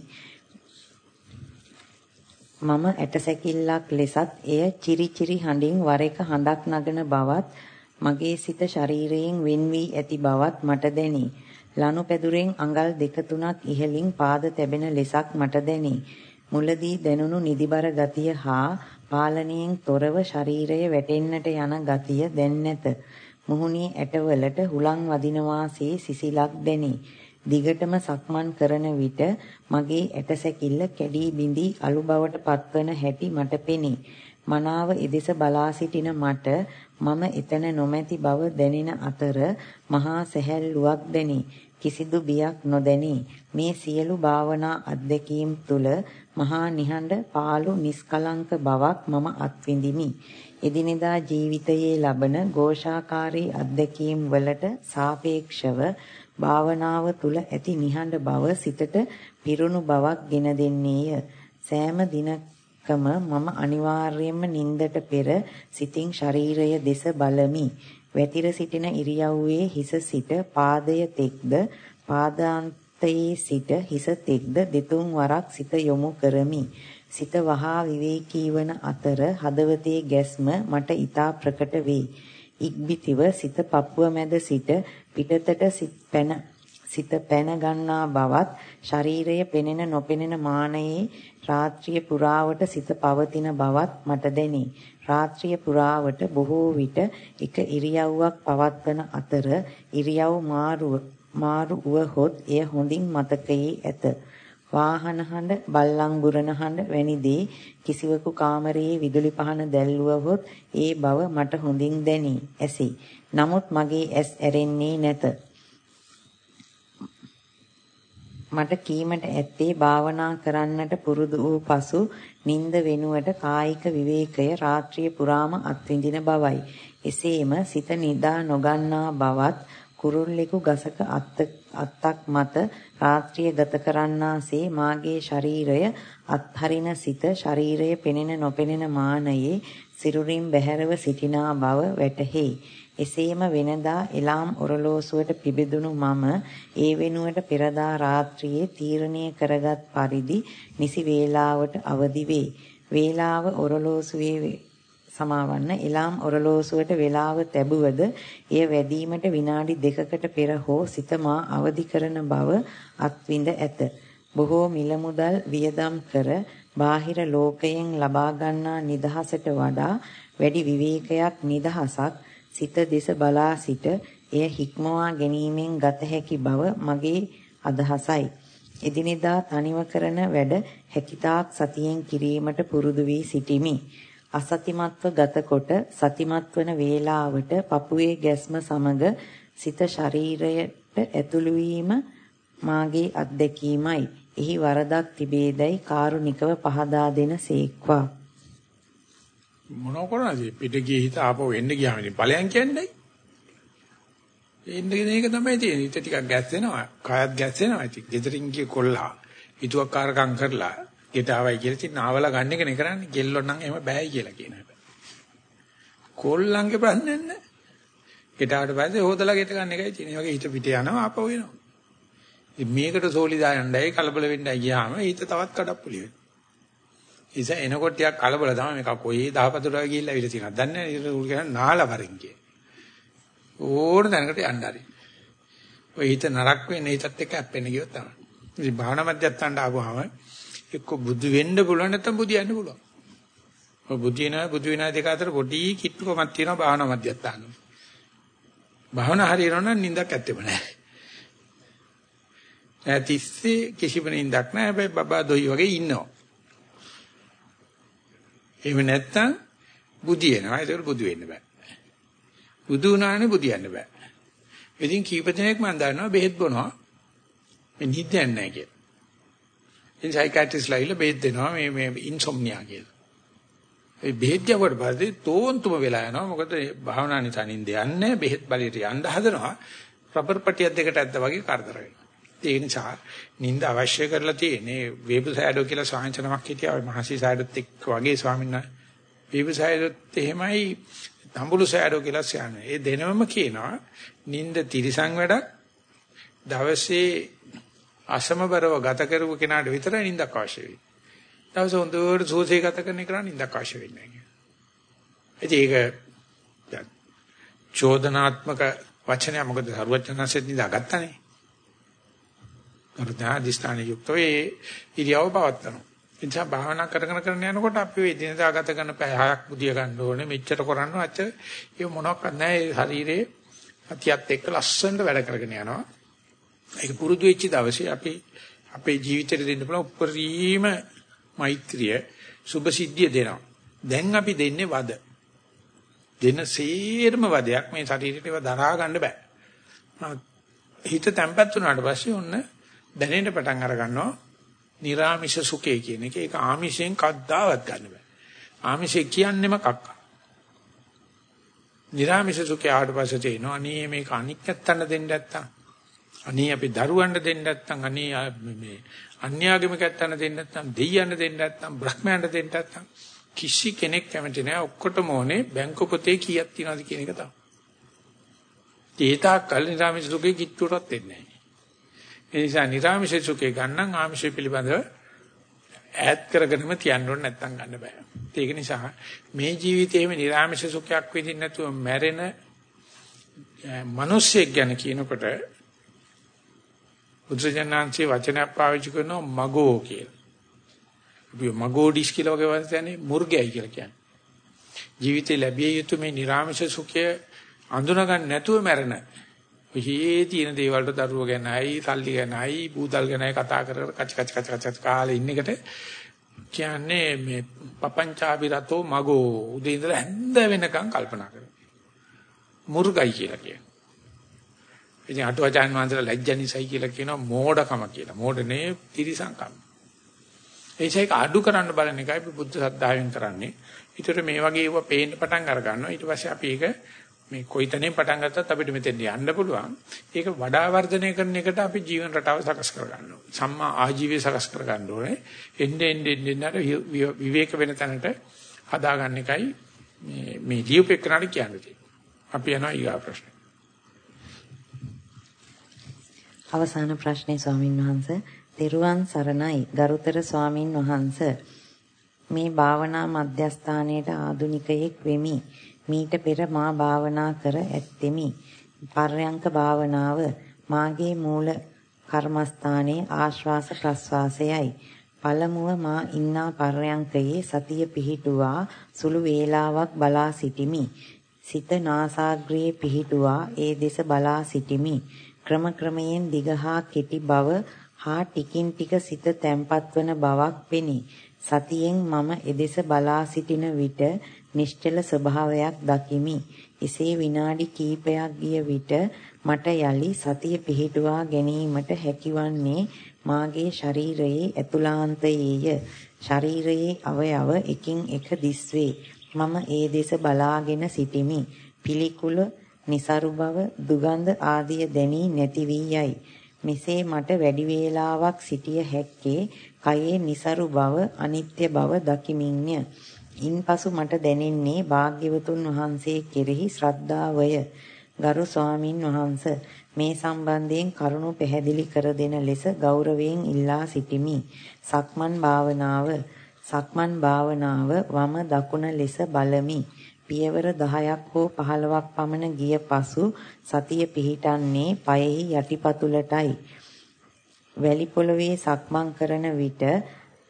මම ඇටසැකිල්ලක් ලෙසත් එය චිරි චිරි හඬින් වර එක හඬක් නගන බවත් මගේ සිත ශරීරයෙන් වෙන් වී ඇති බවත් මට දැනේ. ලනුපැදුරෙන් අඟල් දෙක තුනක් ඉහළින් පාද තැබෙන ලෙසක් මට දැනේ. මුලදී දැනුණු නිදිබර ගතිය හා පාලනයෙන් තොරව ශරීරය වැටෙන්නට යන ගතිය දැන් නැත. මුහුණේ ඇටවලට හුලං වදිනවාසේ සිසිලක් දැනේ. දිගටම සක්මන් කරන විට මගේ ඇටසැකිල්ල කැඩී බිඳී අලු බවට පත්වන හැටි මට පෙනේ. මනාව එදෙස බලා සිටින මට මම එතන නොමැති බව දැනෙන අතර මහා සැහැල්ලුවක් දැනේ. කිසිදු බියක් නොදැනී මේ සියලු භාවනා අත්දැකීම් තුළ මහා නිහඬ පාළු නිස්කලංක බවක් මම අත්විඳිමි. එදිනෙදා ජීවිතයේ ලබන ഘോഷාකාරී අත්දැකීම් වලට සාපේක්ෂව භාවනාව තුළ ඇති නිහඬ බව සිතට පිරුණු බවක් ගෙන දෙන්නේය. සෑම දිනකම මම අනිවාර්යයෙන්ම නිින්දට පෙර සිතින් ශරීරය දෙස බලමි. වැතිර සිටින ඉරියව්වේ හිස සිට පාදය තෙක්ද පාදාන්තයේ සිට හිස තෙක්ද දෙතුන් වරක් සිත යොමු කරමි. සිත වහා විවේකී වන අතර හදවතේ ගැස්ම මට ඊටා ප්‍රකට වේ. ඉක්බිතිව සිත පපුව මැද සිට පිටතට සිත් පැන සිත පැන ගන්නා බවත් ශරීරය පෙනෙන නොපෙනෙන මානයේ රාත්‍රිය පුරාවට සිත පවතින බවත් මට දැනේ. රාත්‍රිය පුරාවට බොහෝ විට එක ඉරියව්වක් පවත්වන අතර ඉරියව් මාරු මාරු වුවහොත් එය හොඳින් මතකයේ ඇත. වාහන හඬ, බල්ලන් බුරන හඬ වැනි දේ කිසිවෙකු කාමරයේ විදුලි පහන දැල්වුවහොත් ඒ බව මට හොඳින් දැනී ඇසී. නමුත් මගේ ඇස් ඇරෙන්නේ නැත. මට කීමට ඇත්තේ භාවනා කරන්නට පුරුදු වූ පසු නිින්ද වෙනුවට කායික විවේකය රාත්‍රිය පුරාම අත්විඳින බවයි. එසේම සිත නිදා නොගන්නා බවත් කුරුල්ලෙකු ගසක අත්තක් මත රාත්‍රිය ගත කරන්නාසේ මාගේ ශරීරය අත්හරින සිත ශරීරය පෙනෙන නොපෙනෙන මානයේ සිරුරින් බැහැරව සිටිනා බව වැටහෙයි. එසේම වෙනදා එලාම් ඔරලෝසුවට පිබිදුණු මම ඒ වෙනුවට පෙරදා රාත්‍රියේ තීරණය කරගත් පරිදි නිසි වේලාවට අවදි වේ. වේලාව ඔරලෝසුවේ සමාවන්න එලාම් ඔරලෝසුවට වේලාව තැබුවද එය වැඩිවීමට විනාඩි දෙකකට පෙර හෝ සිත මා අවදි කරන බව අත්විඳ ඇත. බොහෝ මිල මුදල් වියදම් කර බාහිර ලෝකයෙන් ලබා ගන්නා නිදහසට වඩා වැඩි විවේකයක් නිදහසක් සිත දෙස බලා සිට එය හික්මවා ගැනීමෙන් ගත හැකි බව මගේ අදහසයි. එදිනෙදා තනිව කරන වැඩ හැකිතාක් සතියෙන් කිරීමට පුරුදු වී සිටිමි. අසතිමත්ව ගතකොට සතිමත් වන වේලාවට පපුවේ ගැස්ම සමග සිත ශරීරයට ඇතුළු වීම මාගේ අත්දැකීමයි. එහි වරදක් තිබේදයි කාරුණිකව පහදා දෙන සේක්වා. මොනව කරනද පිට ගියේ හිත ආපහු එන්න ගියාම ඉතින් ඵලයන් කියන්නේ. එන්න කියන එක තමයි තියෙන්නේ. හිත ටිකක් ගැස්සෙනවා. කායත් ගැස්සෙනවා. ඉතින් ගෙදරින් ගිය කොල්ලා හිතුවක්කාරකම් කරලා ගෙට ආවයි කියලා ඉතින් නාවලා ගන්න එකනේ කරන්නේ. කෙල්ලෝ නම් එහෙම බෑයි කියලා කියන හැබැයි කොල්ලන්ගේ ප්‍රශ්නේ නැහැ ගෙට ආවට පස්සේ හොදලා ගෙට ගන්න එකයි තියෙන්නේ. වගේ හිත පිට යනවා ආපහු එනවා. ඉතින් මේකට සෝලිදා යන්නයි කලබල වෙන්නයි ගියාම හිත තවත් කඩප්පුලි වෙනවා. ඉතින් එනකොට ටිකක් කලබල තමයි මේක කොයි දහපතුරා ගිහිල්ලා ඉවිල තියෙනවද දන්නේ නැහැ ඒක උල් කියන නාලා වරින් කිය. ඕන දැනකට යන්න හරි. ඔය හිත නරක වෙන්නේ හිතත් එක්ක ඇප්පෙන්න ගියොත් තමයි. ඉතින් භාවනා මධ්‍යස්ථානට ආවම එක්ක බුදු වෙන්න පුළුවන් නැත්නම් බුදියන්න පුළුවන්. ඔය බුදි වෙනා බුදු වෙනා දෙක අතර පොඩි කිට්ටුකමක් තියෙනවා භාවනා මධ්‍යස්ථානෙ. භාවනා හරියනවා නම් නිින්දක් ඇත්තෙම නැහැ. ඈතිස්සේ කිසිම නිින්දක් නැහැ. හැබැයි බබා දොයි වගේ ඉන්නවා. එහෙම නැත්තම් බුදියනවා. ඒකට බුදු වෙන්න බෑ. බුදු වුණානේ බුදියන්න බෑ. ඉතින් කීප දෙනෙක් මම දන්නවා බෙහෙත් බොනවා. මේ නිින්දයක් නැහැ කියලා. ඉතින් සයිකියාට්‍රිස්ලා ඉල්ල බෙහෙත් දෙනවා මේ මේ ඉන්සොම්නියා කියලා. ඒ බෙහෙත් ගවට පස්සේ තෝන්තුම වෙලා යනවා. මොකද භාවනා නිසා නිින්ද යන්නේ බෙහෙත් බලයට යන්න හදනවා. රබර් පටියක් දෙකට ඇද්ද වගේ කරදර වෙනවා. ඒ නිසා නිින්ද අවශ්‍ය කරලා තියෙන්නේ වේබු සෑඩෝ කියලා සාංශනමක් හිටියා ඔය මහසි සෑඩෝත් එක්ක වගේ ස්වාමීන් වහන්සේ. වේබු සෑඩෝත් එහෙමයි තඹුළු සෑඩෝ කියලා කියන්නේ. ඒ දෙනවම කියනවා නිින්ද තිරිසන් වැඩක් දවසේ අසමබරව ගත කරපු කෙනාට විතරයි නිින්දක් අවශ්‍ය වෙන්නේ. දවස හොඳට සෝසේ ගත කරන කෙනා නිින්දක් අවශ්‍ය වෙන්නේ නැහැ. ඒක චෝදනාත්මක වචනය මොකද සරුවචනන්සෙත් නිදාගත්තානේ. අර්ධා දිස්ත්‍රාණ යුක්තව ඒ ඉරියව පවත්නවා. ඒ නිසා භාවනා කරගෙන කරගෙන යනකොට අපි මේ දිනදා ගත කරන පැය හයක් බුදිය ගන්න ඕනේ. මෙච්චර කරන්න අච්ච ඒ මොනවත් නැහැ. ඒ ශරීරයේ අතියත් එක්ක ලස්සනට වැඩ කරගෙන යනවා. ඒක පුරුදු වෙච්ච දවසේ අපි අපේ ජීවිතේට දෙන්න පුළුවන් උපරිම මෛත්‍රිය සුභ සිද්ධිය දෙනවා. දැන් අපි දෙන්නේ වද. දෙන සේරම වදයක් මේ ශරීරයට ඒවා දරා ගන්න බෑ. හිත තැම්පත් වුණාට පස්සේ ඔන්න දැනෙන්න පටන් අර ගන්නවා. නිරාමිෂ සුඛය කියන එක ඒක ආමිෂයෙන් කද්දාවත් ගන්න බෑ. ආමිෂය කියන්නේම කක්ක. නිරාමිෂ සුඛය ආවට පස්සේ තේනවා අනේ මේක අනික් නැත්තන්න දෙන්න නැත්තම්. අනේ අපි දරුවන්ට දෙන්න නැත්තම් අනේ මේ අන්‍යාගමිකයන්ට දෙන්න නැත්තම් දෙයියන්ට දෙන්න නැත්තම් බ්‍රහ්මයන්ට දෙන්න නැත්තම් කිසි කෙනෙක් කැමති නැහැ ඔක්කොටම ඕනේ බැංකු පොතේ කීයක් තියනවද කියන එක තමයි. ඒ තාක් කල් නිරාමිෂ සුඛේ කිට්ටුවටත් දෙන්නේ නැහැ. ඒ නිසා නිරාමිෂ සුඛේ ගන්නන් ආමිෂ පිළිබඳව ඈත් කරගෙනම තියන්න ඕනේ නැත්තම් ගන්න බෑ. ඒක නිසා මේ ජීවිතයේම නිරාමිෂ සුඛයක් විඳින්න නැතුව මැරෙන මිනිස්සෙක් ගැන කියනකොට බුදුසජනනාංශයේ වචනයක් පාවිච්චි කරනවා මගෝ කියලා. අපි මගෝඩිස් කියලා වගේ වචනේ මුර්ගයයි කියලා කියන්නේ. ජීවිතේ ලැබිය යුතු මේ නිර්ආමිෂ සුඛය අඳුනගන්න නැතුව මැරෙන. ඔහේ තියෙන දේවල් වලට දරුවෝ ගැනයි, සල්ලි ගැනයි, බූදල් ගැනයි කතා කර කර කච කච කච කච කාලේ ඉන්න එකට කියන්නේ මේ පපංචාබිරතෝ මගෝ උදේ ඉඳලා හැන්ද වෙනකන් කල්පනා කරනවා. මුර්ගයි කියලා කියනවා. ඉතින් අටුවචාන් වහන්සේලා ලැජ්ජනිසයි කියලා කියනවා මෝඩකම කියලා. මෝඩනේ තිරිසංකම්. ඒසයික අඩු කරන්න බලන එකයි අපි බුද්ධ ශ්‍රද්ධාවෙන් කරන්නේ. ඊටර මේ වගේ ඒවා පේන්න පටන් අර ගන්නවා. ඊට පස්සේ අපි ඒක මේ කොයිතැනින් පටන් ගත්තත් අපිට මෙතෙන් යන්න පුළුවන්. ඒක වඩා වර්ධනය කරන එකට අපි ජීවන රටාව සකස් කර ගන්න ඕනේ. සම්මා ආජීවය සකස් කර ගන්න ඕනේ. එන්නේ එන්නේ එන්නේ විවේක වෙන තැනට හදාගන්න එකයි මේ මේ ජීවපෙක්කනට කියන්නේ. අපි යනවා ඊගා ප්‍රශ්න. අවසාන ප්‍රශ්නේ ස්වාමින් වහන්සේ තෙරුවන් සරණයි ගරුතර ස්වාමින් වහන්සේ මේ භාවනා මධ්‍යස්ථානයේට ආදුනිකයෙක් වෙමි මීට පෙර මා භාවනා කර ඇත්තෙමි. පර්යංක භාවනාව මාගේ මූල කර්මස්ථානයේ ආශ්වාස ප්‍රශ්වාසයයි. පළමුව මා ඉන්නා පර්යංකයේ සතිය පිහිටුවා සුළු වේලාවක් බලා සිටිමි. සිත නාසාග්‍රයේ පිහිටුවා ඒ දෙස බලා සිටිමි. ක්‍රම ක්‍රමයෙන් දිග හා කෙටි බව හා ටිකින් ටික සිත තැම්පත් වන බවක් පෙනේ. සතියෙන් මම එදෙස බලා සිටින විට නිශ්චල ස්වභාවයක් දකිමි. එසේ විනාඩි කිහිපයක් ගිය විට මට යලි සතිය පිහිටුවා ගැනීමට හැකිවන්නේ මාගේ ශරීරයේ ඇතුළාන්තයේය. ශරීරයේ අවයව එකින් එක දිස්වේ. මම ඒ දෙස බලාගෙන සිටිමි. පිළිකුල નિසරු බව දුගඳ ආදිය දැනී නැති වී යයි. මෙසේ මට වැඩි වේලාවක් සිටිය හැක්කේ කයේ નિසරු බව අනිත්‍ය බව දකිමින්ය. ඉන්පසු මට දැනෙන්නේ භාග්‍යවතුන් වහන්සේ කෙරෙහි ශ්‍රද්ධාවය. ගරු ස්වාමින් වහන්ස මේ සම්බන්ධයෙන් කරුණු පැහැදිලි කර දෙන ලෙස ගෞරවයෙන් ඉල්ලා සිටිමි. සක්මන් භාවනාව සක්මන් භාවනාව වම දකුණ ලෙස බලමි. පියවර 10ක් හෝ 15ක් පමණ ගිය පසු සතිය පිහිටන්නේ පයෙහි යටිපතුලටයි. වැලි පොළවේ සක්මන් කරන විට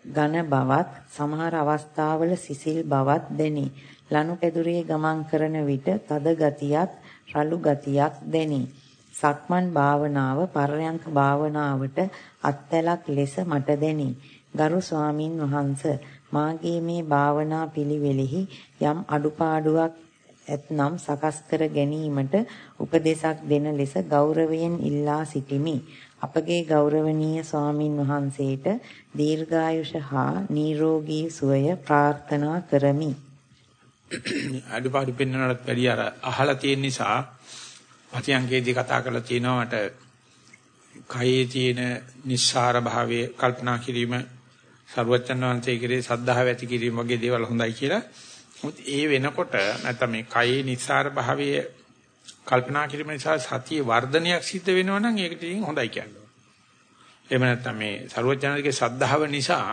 ඝන බවත් සමහර අවස්ථාවල සිසිල් බවත් දැනේ. ලනු පැදුරේ ගමන් කරන විට තද ගතියක් රළු ගතියක් දැනේ. සක්මන් භාවනාව පර්යංක භාවනාවට අත්හැලක් ලෙස මට දැනේ. ගරු ස්වාමින් වහන්සේ මාගේ මේ භාවනා පිළිවෙලෙහි යම් අඩුපාඩුවක් ඇතනම් සකස් කර ගැනීමට උපදේශක් දෙන ලෙස ගෞරවයෙන් ඉල්ලා සිටිමි. අපගේ ගෞරවනීය ස්වාමින් වහන්සේට දීර්ඝායුෂ හා නිරෝගී සුවය ප්‍රාර්ථනා කරමි. අඩුපාඩු පෙන්වනකට වැඩි අර අහලා තියෙන නිසා පතියංගේදී කතා කරලා තියෙනවා මට කයේ තියෙන නිස්සාර භාවයේ කල්පනා කිරීම සරුවචන් වහන්සේ කෙරේ සද්ධාව ඇති කිරීම වගේ දේවල් හොඳයි කියලා. මොකද ඒ වෙනකොට නැත්නම් මේ කයේ නිස්සාර භාවයේ කල්පනා කිරීම නිසා සතිය වර්ධනයක් සිද්ධ වෙනවා නම් ඒකට ඉතින් හොඳයි කියන්නේ. එහෙම නැත්නම් මේ සරුවචනගේ සද්ධාව නිසා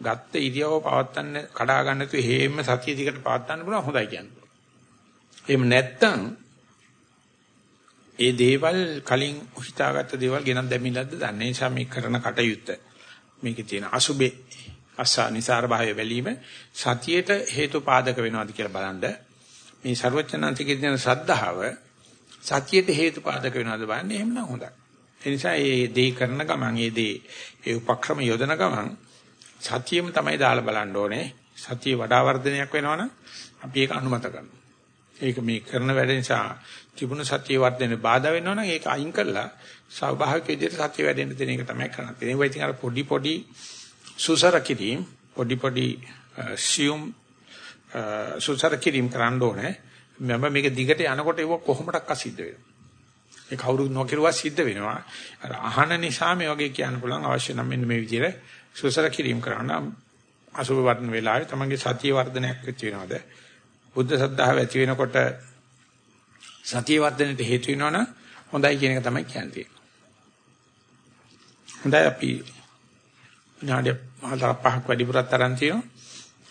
ගත්ත ඉරියව පවත්තන්න කඩා ගන්න තු හේම සතිය දිකට පවත්තන්න පුළුවන් හොඳයි කියන්නේ. එහෙම නැත්නම් ඒ දේවල් කලින් හිතාගත්ත දේවල් ගෙනත් දැමිලාද දන්නේ නිසා මේ කරන කටයුත්ත මේකේ තියෙන අසුබේ අසා නිසාර භාවය වැලීම සතියේට හේතු පාදක වෙනවාද කියලා බලන්න මේ ਸਰවචනන්තිකේ තියෙන සද්ධාව සතියේට හේතු පාදක වෙනවාද බලන්න එහෙමනම් හොඳයි ඒ නිසා මේ දේ කරන ගමන් මේ දේ ඒ උපක්‍රම යොදන ගමන් සතියෙම තමයි දාලා බලන්න ඕනේ සතිය වඩා වර්ධනයක් වෙනවනම් අපි ඒක අනුමත කරනවා ඒක මේ කරන වැඩ නිසා තිබුණු සතිය වර්ධනය බාධා වෙනවනම් ඒක අයින් කරලා ස්වභාවික විදිහට සතිය වැඩෙන්න දෙන එක තමයි කරන්නේ. ඒක ඉතින් අර පොඩි පොඩි සුසර කිරීම පොඩි පොඩි සියුම් සුසර කිරීම කරන්න ඕනේ. මම මේක දිගට යනකොට ඒක කොහොමඩක් අසිද්ධ වෙනවා. ඒ කවුරුත් නොකිරුවා සිද්ධ වෙනවා. අර අහන නිසා මේ වගේ කියන්න පුළුවන් අවශ්‍ය නම් මෙන්න මේ විදිහට සුසර කිරීම කරන්න අසුබ වර්ධන වෙලාවේ තමන්ගේ සතිය වර්ධනයක් වෙච්ච වෙනවද? බුද්ධ සද්ධාව ඇති වෙනකොට සතිය වර්ධනයට හේතු වෙනවනම් හොඳයි කියන එක තමයි කියන්නේ. හොඳයි අපි විනාඩි 4-5ක් වැඩිපුරක් තරම් තියෙනවා.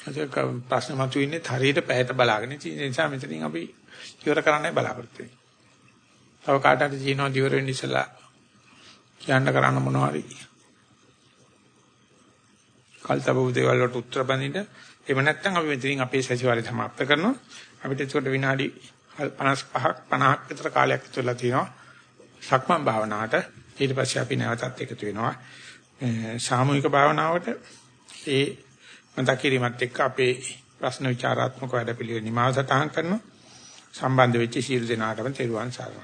ඒක ප්‍රශ්න මතුවෙන්නේ හරියට පැයට බලාගෙන. ඒ නිසා මෙතනින් අපි ඉවර කරන්නයි බලාපොරොත්තු වෙන්නේ. තව කාට හරි තියෙනවා ඉවර වෙන්න ඉස්සලා කියන්න කරන්න මොනවා හරි. කල්තබු දේවල් වලට උත්තර බඳින්න. එහෙම නැත්නම් අපි මෙතනින් අපේ සතිವಾರය සමාප්ත කරනවා. අපිට ඒකට විනාඩි 55ක් 50ක් විතර කාලයක් ඉතුරුලා තියෙනවා. සක්මන් භාවනාවට. ඊට පස්සේ අපි නැවතත් එකතු වෙනවා. සාමූහික භාවනාවට ඒ මතක් කිරීමත් එක්ක අපේ ප්‍රශ්න විචාරාත්මක වැඩපිළිවෙල නිමාව සටහන් කරනවා. සම්බන්ධ වෙච්ච සියලු දෙනාටම තෙරුවන් සරණයි.